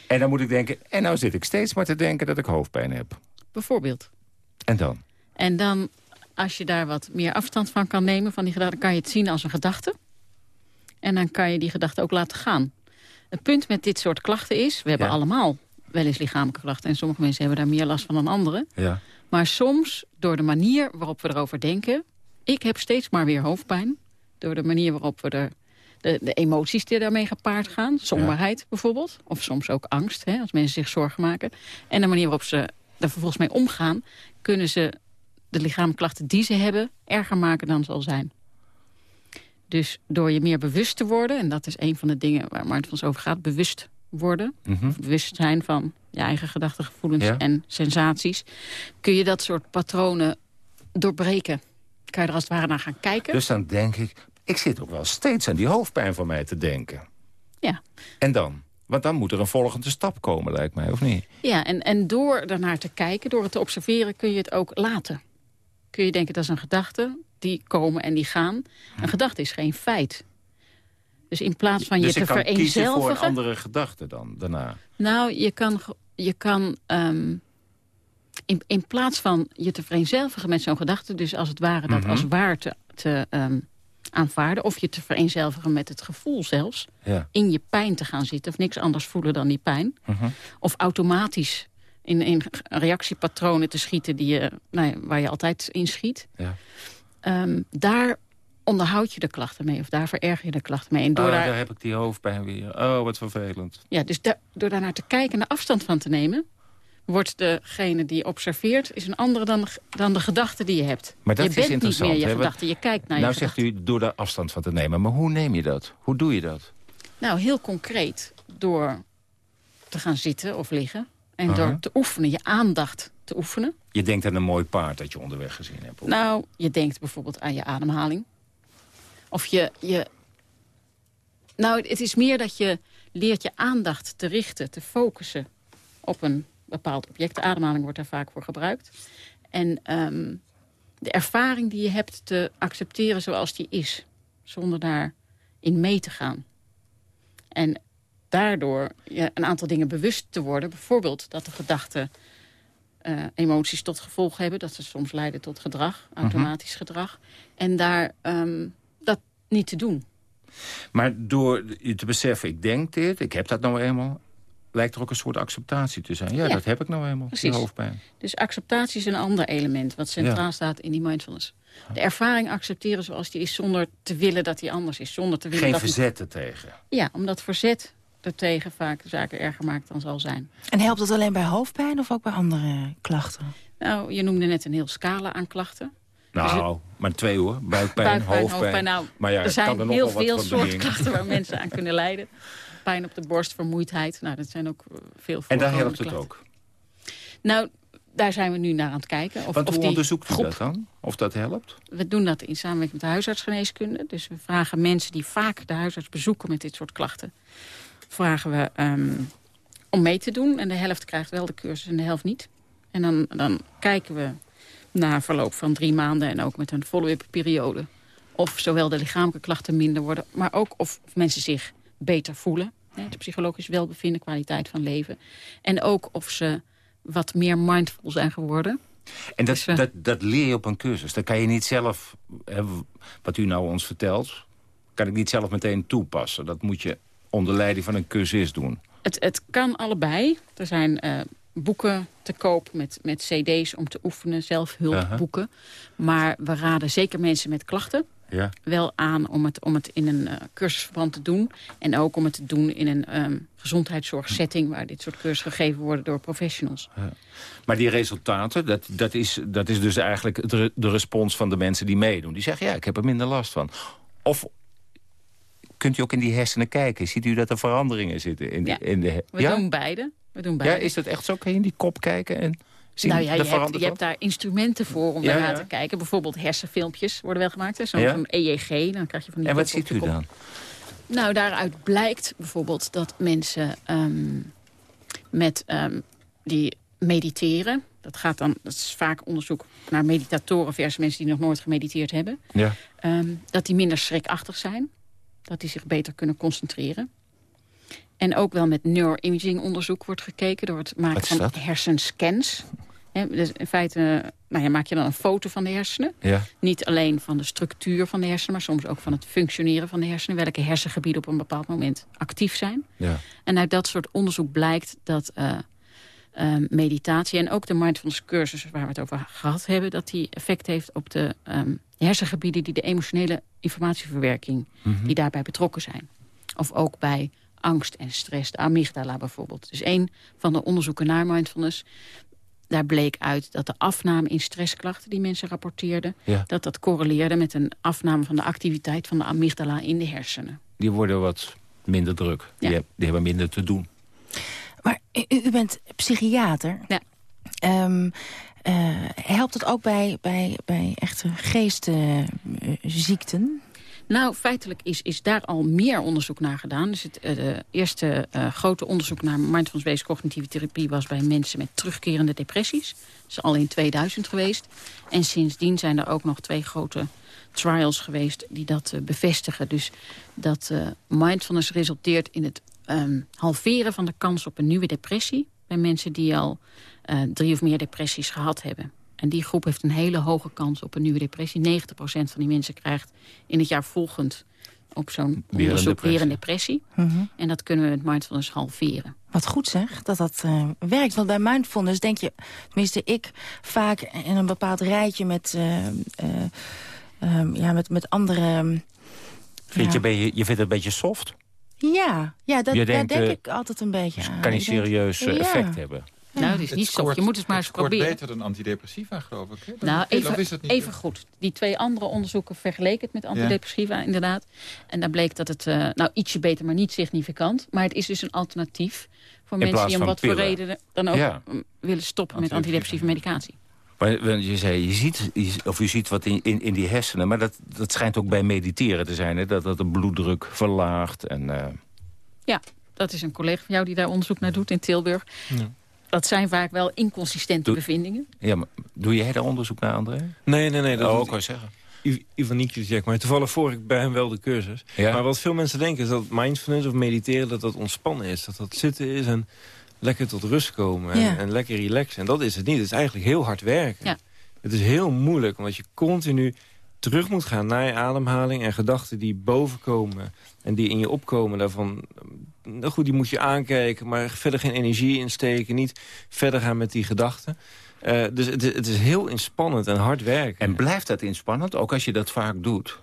En dan moet ik denken, en nou zit ik steeds maar te denken dat ik hoofdpijn heb. Bijvoorbeeld. En dan? En dan, als je daar wat meer afstand van kan nemen, van die gedachte, kan je het zien als een gedachte. En dan kan je die gedachte ook laten gaan. Het punt met dit soort klachten is, we hebben Ja. allemaal wel eens lichamelijke klachten. En sommige mensen hebben daar meer last van dan anderen. Ja. Maar soms, door de manier waarop we erover denken... ik heb steeds maar weer hoofdpijn. Door de manier waarop we er... De, de emoties die daarmee gepaard gaan. Somberheid bijvoorbeeld. Of soms ook angst, hè, als mensen zich zorgen maken. En de manier waarop ze er vervolgens mee omgaan... kunnen ze de lichamelijke klachten die ze hebben... erger maken dan ze al zijn. Dus door je meer bewust te worden... en dat is een van de dingen waar Maarten van ons over gaat... bewust worden, Mhm. bewust zijn van je eigen gedachten, gevoelens Ja. en sensaties... kun je dat soort patronen doorbreken. Kan je er als het ware naar gaan kijken. Dus dan denk ik, ik zit ook wel steeds aan die hoofdpijn van mij te denken. Ja. En dan? Want dan moet er een volgende stap komen, lijkt mij, of niet? Ja, en, en door daarnaar te kijken, door het te observeren... kun je het ook laten. Kun je denken, dat is een gedachte, die komen en die gaan. Een gedachte is geen feit. Dus in plaats van dus je ik te kan kiezen voor een vereenzelvigen... andere gedachte dan, daarna. Nou, je kan, je kan ehm, in, in plaats van je te vereenzelvigen met zo'n gedachte... dus als het ware dat Mhm. als waar te, te ehm, aanvaarden... of je te vereenzelvigen met het gevoel zelfs... Ja. in je pijn te gaan zitten of niks anders voelen dan die pijn... Mhm. of automatisch in, in reactiepatronen te schieten die je, nou ja, waar je altijd in schiet... Ja. Ehm, daar onderhoud je de klachten mee of daar vererger je de klachten mee. En door Oh, daar, daar heb ik die hoofdpijn weer. Oh, wat vervelend. ja, dus da- door daar naar te kijken en er afstand van te nemen... wordt degene die observeert is een andere dan, dan de gedachte die je hebt. Maar dat je is bent niet interessant. meer je gedachte, je kijkt naar nou je zegt gedachte. u door daar afstand van te nemen. Maar hoe neem je dat? Hoe doe je dat? Nou, heel concreet door te gaan zitten of liggen... en door te oefenen, je aandacht te oefenen. Je denkt aan een mooi paard dat je onderweg gezien hebt. Nou, je denkt bijvoorbeeld aan je ademhaling. Of je, je... Nou, het is meer dat je leert je aandacht te richten, te focussen op een bepaald object. De ademhaling wordt daar vaak voor gebruikt. En ehm, de ervaring die je hebt te accepteren zoals die is. Zonder daarin mee te gaan. En daardoor je een aantal dingen bewust te worden. Bijvoorbeeld dat de gedachten eh, emoties tot gevolg hebben. Dat ze soms leiden tot gedrag, automatisch gedrag. En daar ehm, dat niet te doen. Maar door je te beseffen, ik denk dit, ik heb dat nou eenmaal... lijkt er ook een soort acceptatie te zijn. Ja, Ja, dat heb ik nou die precies. hoofdpijn. Dus acceptatie is een ander element wat centraal Ja. staat in die mindfulness. De ervaring accepteren zoals die is zonder te willen dat die anders is. Zonder te willen Geen dat die- verzet ertegen. Ja, omdat verzet ertegen vaak de zaken erger maakt dan zal zijn. En helpt dat alleen bij hoofdpijn of ook bij andere klachten? Nou, je noemde net een heel scala aan klachten. Nou, maar twee hoor. Buikpijn, Buikpijn, hoofdpijn. Nou, maar ja, er zijn kan er nog heel wel wat veel soorten klachten waar mensen aan kunnen lijden. Pijn op de borst, vermoeidheid. Nou, dat zijn ook eh, veel En daar helpt het ook. Nou, daar zijn we nu naar aan het kijken. Of, Want of hoe die onderzoekt u groep, dat dan? Of dat helpt? We doen dat in samenwerking met de huisartsgeneeskunde. Dus we vragen mensen die vaak de huisarts bezoeken met dit soort klachten... vragen we ehm, om mee te doen. En de helft krijgt wel de cursus en de helft niet. En dan, dan kijken we na verloop van drie maanden... en ook met een follow-up periode... of zowel de lichamelijke klachten minder worden... maar ook of, of mensen zich beter voelen. Het psychologisch welbevinden, kwaliteit van leven. En ook of ze wat meer mindful zijn geworden... En dat, Dus, eh, dat, dat leer je op een cursus. Dat kan je niet zelf, hè, wat u nou ons vertelt... kan ik niet zelf meteen toepassen. Dat moet je onder leiding van een cursus doen. Het, het kan allebei. Er zijn eh, boeken te koop met, met cd's om te oefenen, zelfhulpboeken. Maar we raden zeker mensen met klachten Ja. wel aan om het, om het in een eh, cursusverband te doen. En ook om het te doen in een ehm, gezondheidszorgsetting... waar dit soort cursussen gegeven worden door professionals. Maar die resultaten, dat, dat, is, dat is dus eigenlijk de, de respons van de mensen die meedoen. Die zeggen, ja, ik heb er minder last van. Of kunt u ook in die hersenen kijken? Ziet u dat er veranderingen zitten in, de- Ja. in de... We ja? doen beide. We doen ja, beide. is dat echt zo? Kan je in die kop kijken en zien nou ja, je hebt, verandering? je hebt daar instrumenten voor om Ja, ja. te kijken. Bijvoorbeeld hersenfilmpjes worden wel gemaakt. Zo'n Ja. EEG, dan krijg je van die En wat ziet u dan? Nou, daaruit blijkt bijvoorbeeld dat mensen ehm, met, ehm, die mediteren... Dat, gaat dan, dat is vaak onderzoek naar meditatoren versus mensen die nog nooit gemediteerd hebben. Ja. Ehm, dat die minder schrikachtig zijn. Dat die zich beter kunnen concentreren. En ook wel met neuroimaging onderzoek wordt gekeken... door het maken van hersenscans. Dus in feite nou ja, maak je dan een foto van de hersenen. Ja. Niet alleen van de structuur van de hersenen... maar soms ook van het functioneren van de hersenen. Welke hersengebieden op een bepaald moment actief zijn. Ja. En uit dat soort onderzoek blijkt dat eh, eh, meditatie... en ook de mindfulness cursussen waar we het over gehad hebben... dat die effect heeft op de ehm, hersengebieden... die de emotionele informatieverwerking... Mhm. die daarbij betrokken zijn. Of ook bij angst en stress, de amygdala bijvoorbeeld. Dus een van de onderzoeken naar mindfulness... daar bleek uit dat de afname in stressklachten die mensen rapporteerden... Ja. dat dat correleerde met een afname van de activiteit van de amygdala in de hersenen. Die worden wat minder druk. Die, heb- die hebben minder te doen. Maar u, u bent psychiater. Ja. Ehm, eh, helpt het ook bij, bij, bij echte geestziekten? Nou, feitelijk is, is daar al meer onderzoek naar gedaan. Dus het eh, eerste eh, grote onderzoek naar mindfulness-based cognitieve therapie... was bij mensen met terugkerende depressies. Dat is al in 2000 geweest. En sindsdien zijn er ook nog twee grote trials geweest die dat eh, bevestigen. Dus dat mindfulness resulteert in het ehm, halveren van de kans op een nieuwe depressie... bij mensen die al drie of meer depressies gehad hebben. En die groep heeft een hele hoge kans op een nieuwe depressie. 90% van die mensen krijgt in het jaar volgend op zo'n een onderzoek weer een depressie. depressie. En dat kunnen we met mindfulness halveren. Wat goed zeg, dat dat eh, werkt. Want bij mindfulness denk je, tenminste ik, vaak in een bepaald rijtje met, eh, eh, ehm, ja, met, met andere... ehm, Vind ja. je, ben je, je vindt het een beetje soft? Ja, ja dat, daar denkt, denk ik altijd een beetje aan. Kan niet denk, serieus ja. effect hebben. Nou, dat is niet zo. Je moet het maar eens proberen. beter dan antidepressiva, geloof ik. hè? Dan- Nou, of is even, dat niet even goed. Die twee andere onderzoeken vergeleken het met antidepressiva, inderdaad. En daar bleek dat het, eh, nou ietsje beter, maar niet significant. Maar het is dus een alternatief voor In mensen die om wat voor redenen dan ook Ja. willen stoppen met antidepressieve medicatie. Maar want je zei, je ziet, of je ziet wat in, in, in die hersenen. Maar dat, dat schijnt ook bij mediteren te zijn. Hè? Dat dat de bloeddruk verlaagt. En, eh, Ja, dat is een collega van jou die daar onderzoek naar doet in Tilburg. Dat zijn vaak wel inconsistente Doe- bevindingen. ja, maar doe jij daar onderzoek naar, André? Nee, nee, nee. Dat Oh, ik wou zeggen. I- Ivan Nikitschek, maar toevallig volg ik bij hem wel de cursus. Ja. Maar wat veel mensen denken is dat mindfulness of mediteren... dat dat ontspannen is, dat dat zitten is en lekker tot rust komen... en, Ja. en lekker relaxen. En dat is het niet. Het is eigenlijk heel hard werken. Ja. Het is heel moeilijk, omdat je continu terug moet gaan naar je ademhaling... en gedachten die bovenkomen en die in je opkomen daarvan... Nou goed, die moet je aankijken, maar verder geen energie insteken. Niet verder gaan met die gedachten. Eh, dus het, is- het is heel inspannend en hard werken. En blijft dat inspannend, ook als je dat vaak doet?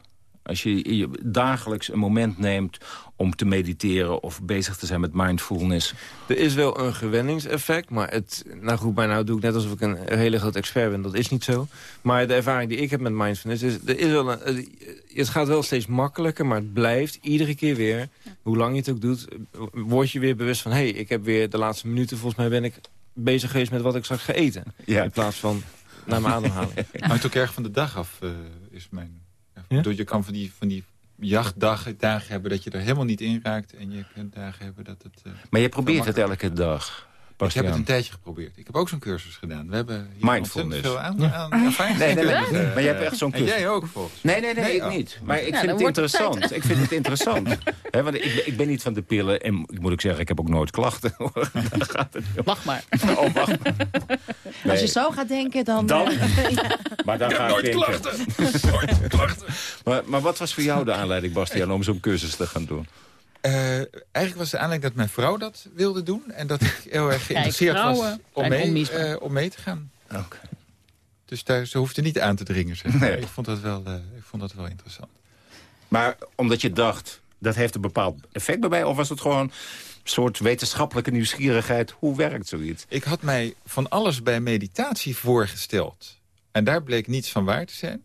Als je, je dagelijks een moment neemt om te mediteren... of bezig te zijn met mindfulness. Er is wel een gewenningseffect, maar het, nou goed, maar nou doe ik net alsof ik een hele groot expert ben. Dat is niet zo. Maar de ervaring die ik heb met mindfulness is, er is wel een, eh, het gaat wel steeds makkelijker, maar het blijft iedere keer weer, hoe lang je het ook doet, word je weer bewust van, hé, hey, ik heb weer de laatste minuten, volgens mij ben ik bezig geweest met wat ik straks ga eten. Ja. In plaats van naar mijn ademhaling. Hangt ook erg van de dag af, eh, is mijn... Ja? Je kan van die, van die jachtdagen dagen hebben dat je er helemaal niet in raakt. En je kunt dagen hebben dat het... eh, Maar je probeert het elke dag. Ik heb het Bastiaan. een tijdje geprobeerd. Ik heb ook zo'n cursus gedaan. We hebben hier Mindfulness. ontzettend veel aan, aan ervaring. Nee, nee, nee, Maar jij hebt echt zo'n En cursus. jij ook, volgens Nee, nee, nee, Nee, ik oh. niet. Maar ik Ja, vind het interessant. Ik vind het interessant. Hè, want ik, ben- ik ben niet van de pillen. En ik moet ook zeggen, ik heb ook nooit klachten. Daar gaat het niet. Wacht maar. Oh, wacht maar. Als je zo gaat denken, dan... Dan? eh, Maar dan ga ik denken. Nooit klachten. Maar, maar wat was voor jou de aanleiding, Bastiaan, om zo'n cursus te gaan doen? Eh, eigenlijk was de aanleiding dat mijn vrouw dat wilde doen. En dat ik heel erg geïnteresseerd was om mee, eh, om mee te gaan. Oké. Dus daar, ze hoefde niet aan te dringen. Zeg. maar. Nee. Ik, vond dat wel, eh, ik vond dat wel interessant. Maar omdat je dacht, dat heeft een bepaald effect bij mij? Of was het gewoon een soort wetenschappelijke nieuwsgierigheid? Hoe werkt zoiets? Ik had mij van alles bij meditatie voorgesteld. En daar bleek niets van waar te zijn.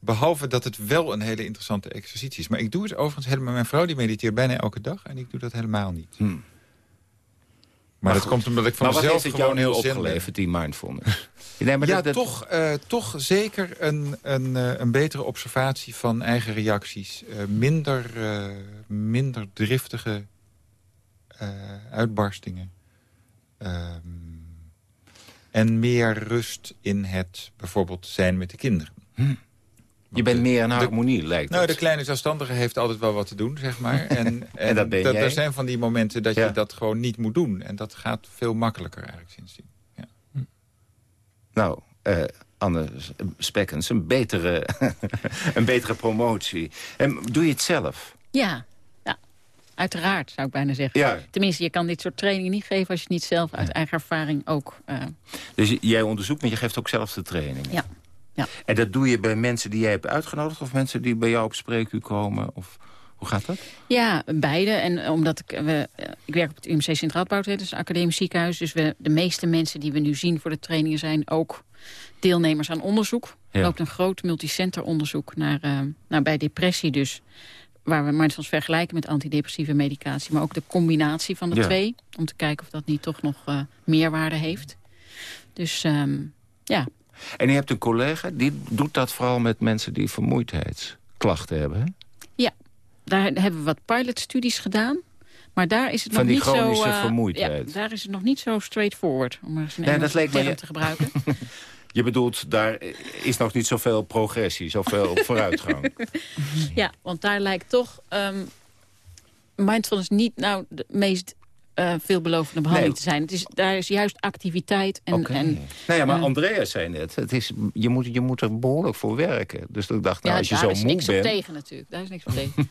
Behalve dat het wel een hele interessante exercitie is. Maar ik doe het overigens helemaal... Mijn vrouw die mediteert bijna elke dag. En ik doe dat helemaal niet. Hmm. Maar, dat goed. komt omdat ik van mezelf gewoon jou heel zen ben. opgeleverd, die mindfulness? Nee, maar ja, dat- dat- Toch, eh, toch zeker een, een, eh, een betere observatie van eigen reacties. Eh, minder, minder driftige uitbarstingen. Ehm, En meer rust in het bijvoorbeeld zijn met de kinderen. Hm. Je bent meer in harmonie, lijkt Nou, het. de kleine zelfstandige heeft altijd wel wat te doen, zeg maar. En, en, dat ben dat, jij? er zijn van die momenten dat Ja. je dat gewoon niet moet doen. En dat gaat veel makkelijker eigenlijk sindsdien. Nou, eh, Anne Spekkens, een betere, een betere promotie. En doe je het zelf? Ja, ja, uiteraard zou ik bijna zeggen. Ja. Tenminste, je kan dit soort trainingen niet geven... als je het niet zelf uit eigen ervaring ook... eh, Dus jij onderzoekt, maar je geeft ook zelf de training. Ja. Ja. En dat doe je bij mensen die jij hebt uitgenodigd... of mensen die bij jou op spreekuur komen? Of hoe gaat dat? Ja, beide. En eh, omdat ik, we, eh, ik werk op het UMC Sint-Radboud, hè, dus een academisch ziekenhuis. Dus we, de meeste mensen die we nu zien voor de trainingen zijn ook deelnemers aan onderzoek. Ja. Er loopt een groot multicenter onderzoek naar, eh, naar bij depressie dus. Waar we mindfulness vergelijken met antidepressieve medicatie. Maar ook de combinatie van de Ja. twee. Om te kijken of dat niet toch nog eh, meerwaarde heeft. Dus ehm, ja, En je hebt een collega, die doet dat vooral met mensen die vermoeidheidsklachten hebben. Hè? Ja, daar hebben we wat pilotstudies gedaan. Maar daar is het Van nog die niet zo... eh, vermoeidheid. Ja, daar is het nog niet zo straightforward. Om maar eens een Nee, dat leek me- te gebruiken. Je bedoelt, daar is nog niet zoveel progressie, zoveel vooruitgang. ja, want daar lijkt toch ehm mindfulness niet nou de meest eh, veelbelovende behandeling Nee. te zijn. Het is, daar is juist activiteit en... Oké. en Nou ja, maar eh, Andreas zei net, het is, je, moet, je moet er behoorlijk voor werken. Dus ik dacht, nou, ja, als je daar zo is moe niks op bent... tegen natuurlijk. Daar is niks op tegen.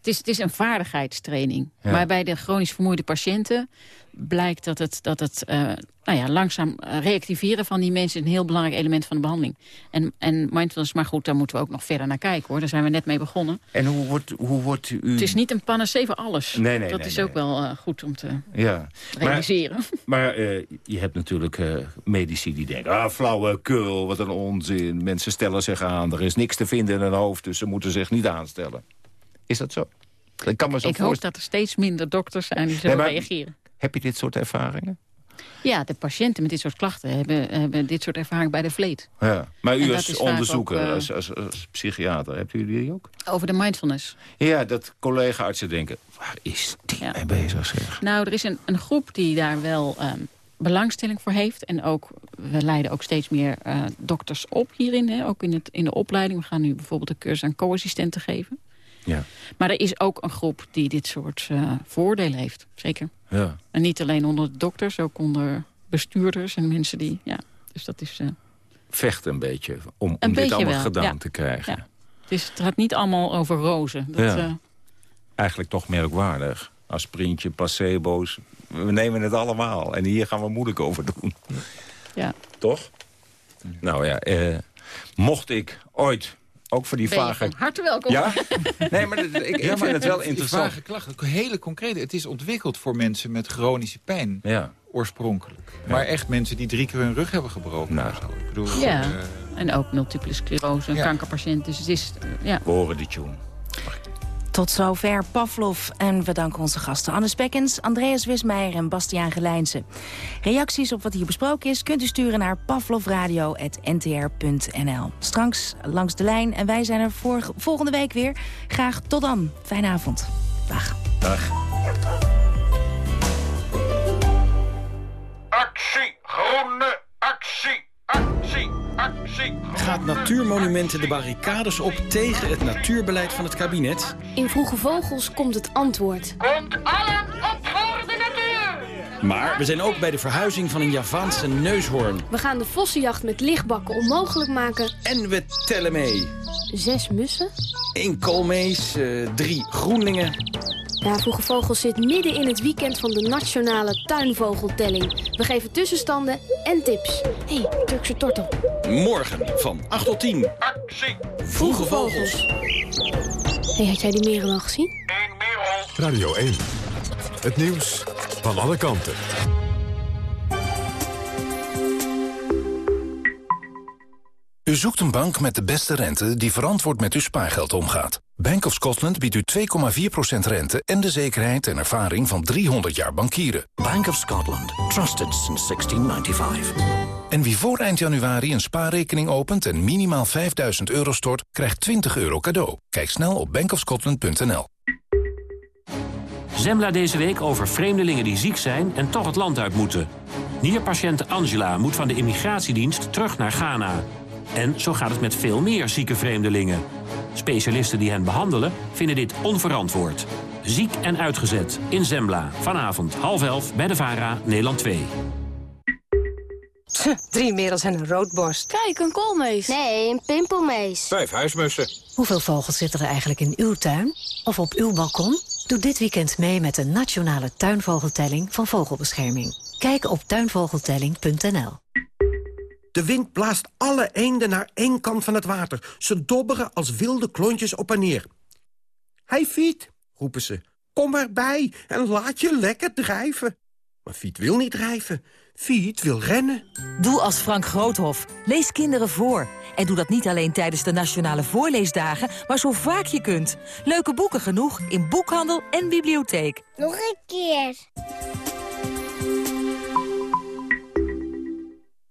Het is, het is een vaardigheidstraining. Ja. Maar bij de chronisch vermoeide patiënten blijkt dat het, dat het eh, nou ja, langzaam reactiveren van die mensen... een heel belangrijk element van de behandeling. En, en mindfulness, maar goed, daar moeten we ook nog verder naar kijken. hoor. Daar zijn we net mee begonnen. En hoe wordt, hoe wordt u... Het is niet een panacee voor alles. Nee, nee, dat nee, is nee. ook wel eh, goed om te Ja. realiseren. Maar, maar eh, je hebt natuurlijk medici die denken... ah, flauwekul, wat een onzin. Mensen stellen zich aan, er is niks te vinden in hun hoofd... dus ze moeten zich niet aanstellen. Is dat zo? Ik kan me zo Ik hoop dat er steeds minder dokters zijn die zullen Nee, maar- reageren. Heb je dit soort ervaringen? Ja, de patiënten met dit soort klachten hebben, hebben dit soort ervaring bij de vleet. Ja. Maar u als onderzoeker, ook, eh, als, als, als psychiater, hebt u die ook? Over de mindfulness. Ja, dat collega-artsen denken, waar is die mee bezig zeg? Nou, er is een, een groep die daar wel ehm, belangstelling voor heeft. En ook, we leiden ook steeds meer eh, dokters op hierin. Hè, ook in, het, in de opleiding. We gaan nu bijvoorbeeld een cursus aan co-assistenten geven. Ja. Maar er is ook een groep die dit soort eh, voordelen heeft. Zeker. Ja. En niet alleen onder de dokters, ook onder bestuurders en mensen die... Ja, dus dat is... eh, Vecht een beetje om, om Een dit beetje allemaal wel, gedaan ja. te krijgen. ja. het, gaat niet allemaal over rozen. Dat, eh, Eigenlijk toch merkwaardig. Aspirintje, placebo's, we nemen het allemaal. En hier gaan we moeilijk over doen. ja. Toch? Nou ja, eh, mocht ik ooit, ook voor die Ben vage... van harte welkom. Ja? Nee, maar ik, ik Ja, maar vind het wel interessant. vage klachten, hele concreet. Het is ontwikkeld voor mensen met chronische pijn. Ja. Oorspronkelijk. Maar echt mensen die drie keer hun rug hebben gebroken. Nou. zo. Ik bedoel, Ja, eh, en ook multiple sclerose, een Ja. kankerpatiënt. Dus het is, eh, ja. We horen die tune. Tot zover Pavlov en we danken onze gasten Anne Spekkens, Andreas Wismeijer en Bastiaan Gelijnse. Reacties op wat hier besproken is kunt u sturen naar pavlovradio.ntr.nl. Straks langs de lijn en wij zijn er voor, volgende week weer. Graag tot dan. Fijne avond. Dag. Dag. Actie, groene actie, actie. Gaat Natuurmonumenten de barricades op tegen het natuurbeleid van het kabinet? In Vroege Vogels komt het antwoord. Komt allen op voor de natuur. Maar we zijn ook bij de verhuizing van een Javaanse neushoorn. We gaan de vossenjacht met lichtbakken onmogelijk maken. En we tellen mee. Zes mussen? Eén koolmees, eh, drie groenlingen. Ja, Vroege Vogels zit midden in het weekend van de nationale tuinvogeltelling. We geven tussenstanden en tips. Hé, hey, Turkse tortel. Morgen van 8 tot 10. Actie. Vroege vogels. Hey, had jij die merel al gezien? Radio 1. Het nieuws van alle kanten. U zoekt een bank met de beste rente die verantwoord met uw spaargeld omgaat. Bank of Scotland biedt u 2,4% rente en de zekerheid en ervaring van 300 jaar bankieren. Bank of Scotland. Trusted since 1695. En wie voor eind januari een spaarrekening opent en minimaal 5000 euro stort, krijgt 20 euro cadeau. Kijk snel op bankofscotland.nl. Zembla deze week over vreemdelingen die ziek zijn en toch het land uit moeten. Nierpatiënte Angela moet van de immigratiedienst terug naar Ghana. En zo gaat het met veel meer zieke vreemdelingen. Specialisten die hen behandelen vinden dit onverantwoord. Ziek en uitgezet in Zembla. Vanavond half elf bij de VARA, Nederland 2. Drie merels en een roodborst. Kijk, een koolmees. Nee, een pimpelmees. Vijf huismussen. Hoeveel vogels zitten er eigenlijk in uw tuin? Of op uw balkon? Doe dit weekend mee met de nationale tuinvogeltelling van Vogelbescherming. Kijk op tuinvogeltelling.nl. De wind blaast alle eenden naar één kant van het water. Ze dobberen als wilde klontjes op en neer. Hij Fiet, roepen ze, kom erbij en laat je lekker drijven. Maar Fiet wil niet drijven. Fiet wil rennen. Doe als Frank Groothof. Lees kinderen voor. En doe dat niet alleen tijdens de Nationale Voorleesdagen, maar zo vaak je kunt. Leuke boeken genoeg in boekhandel en bibliotheek. Nog een keer.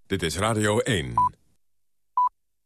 Dit is Radio 1.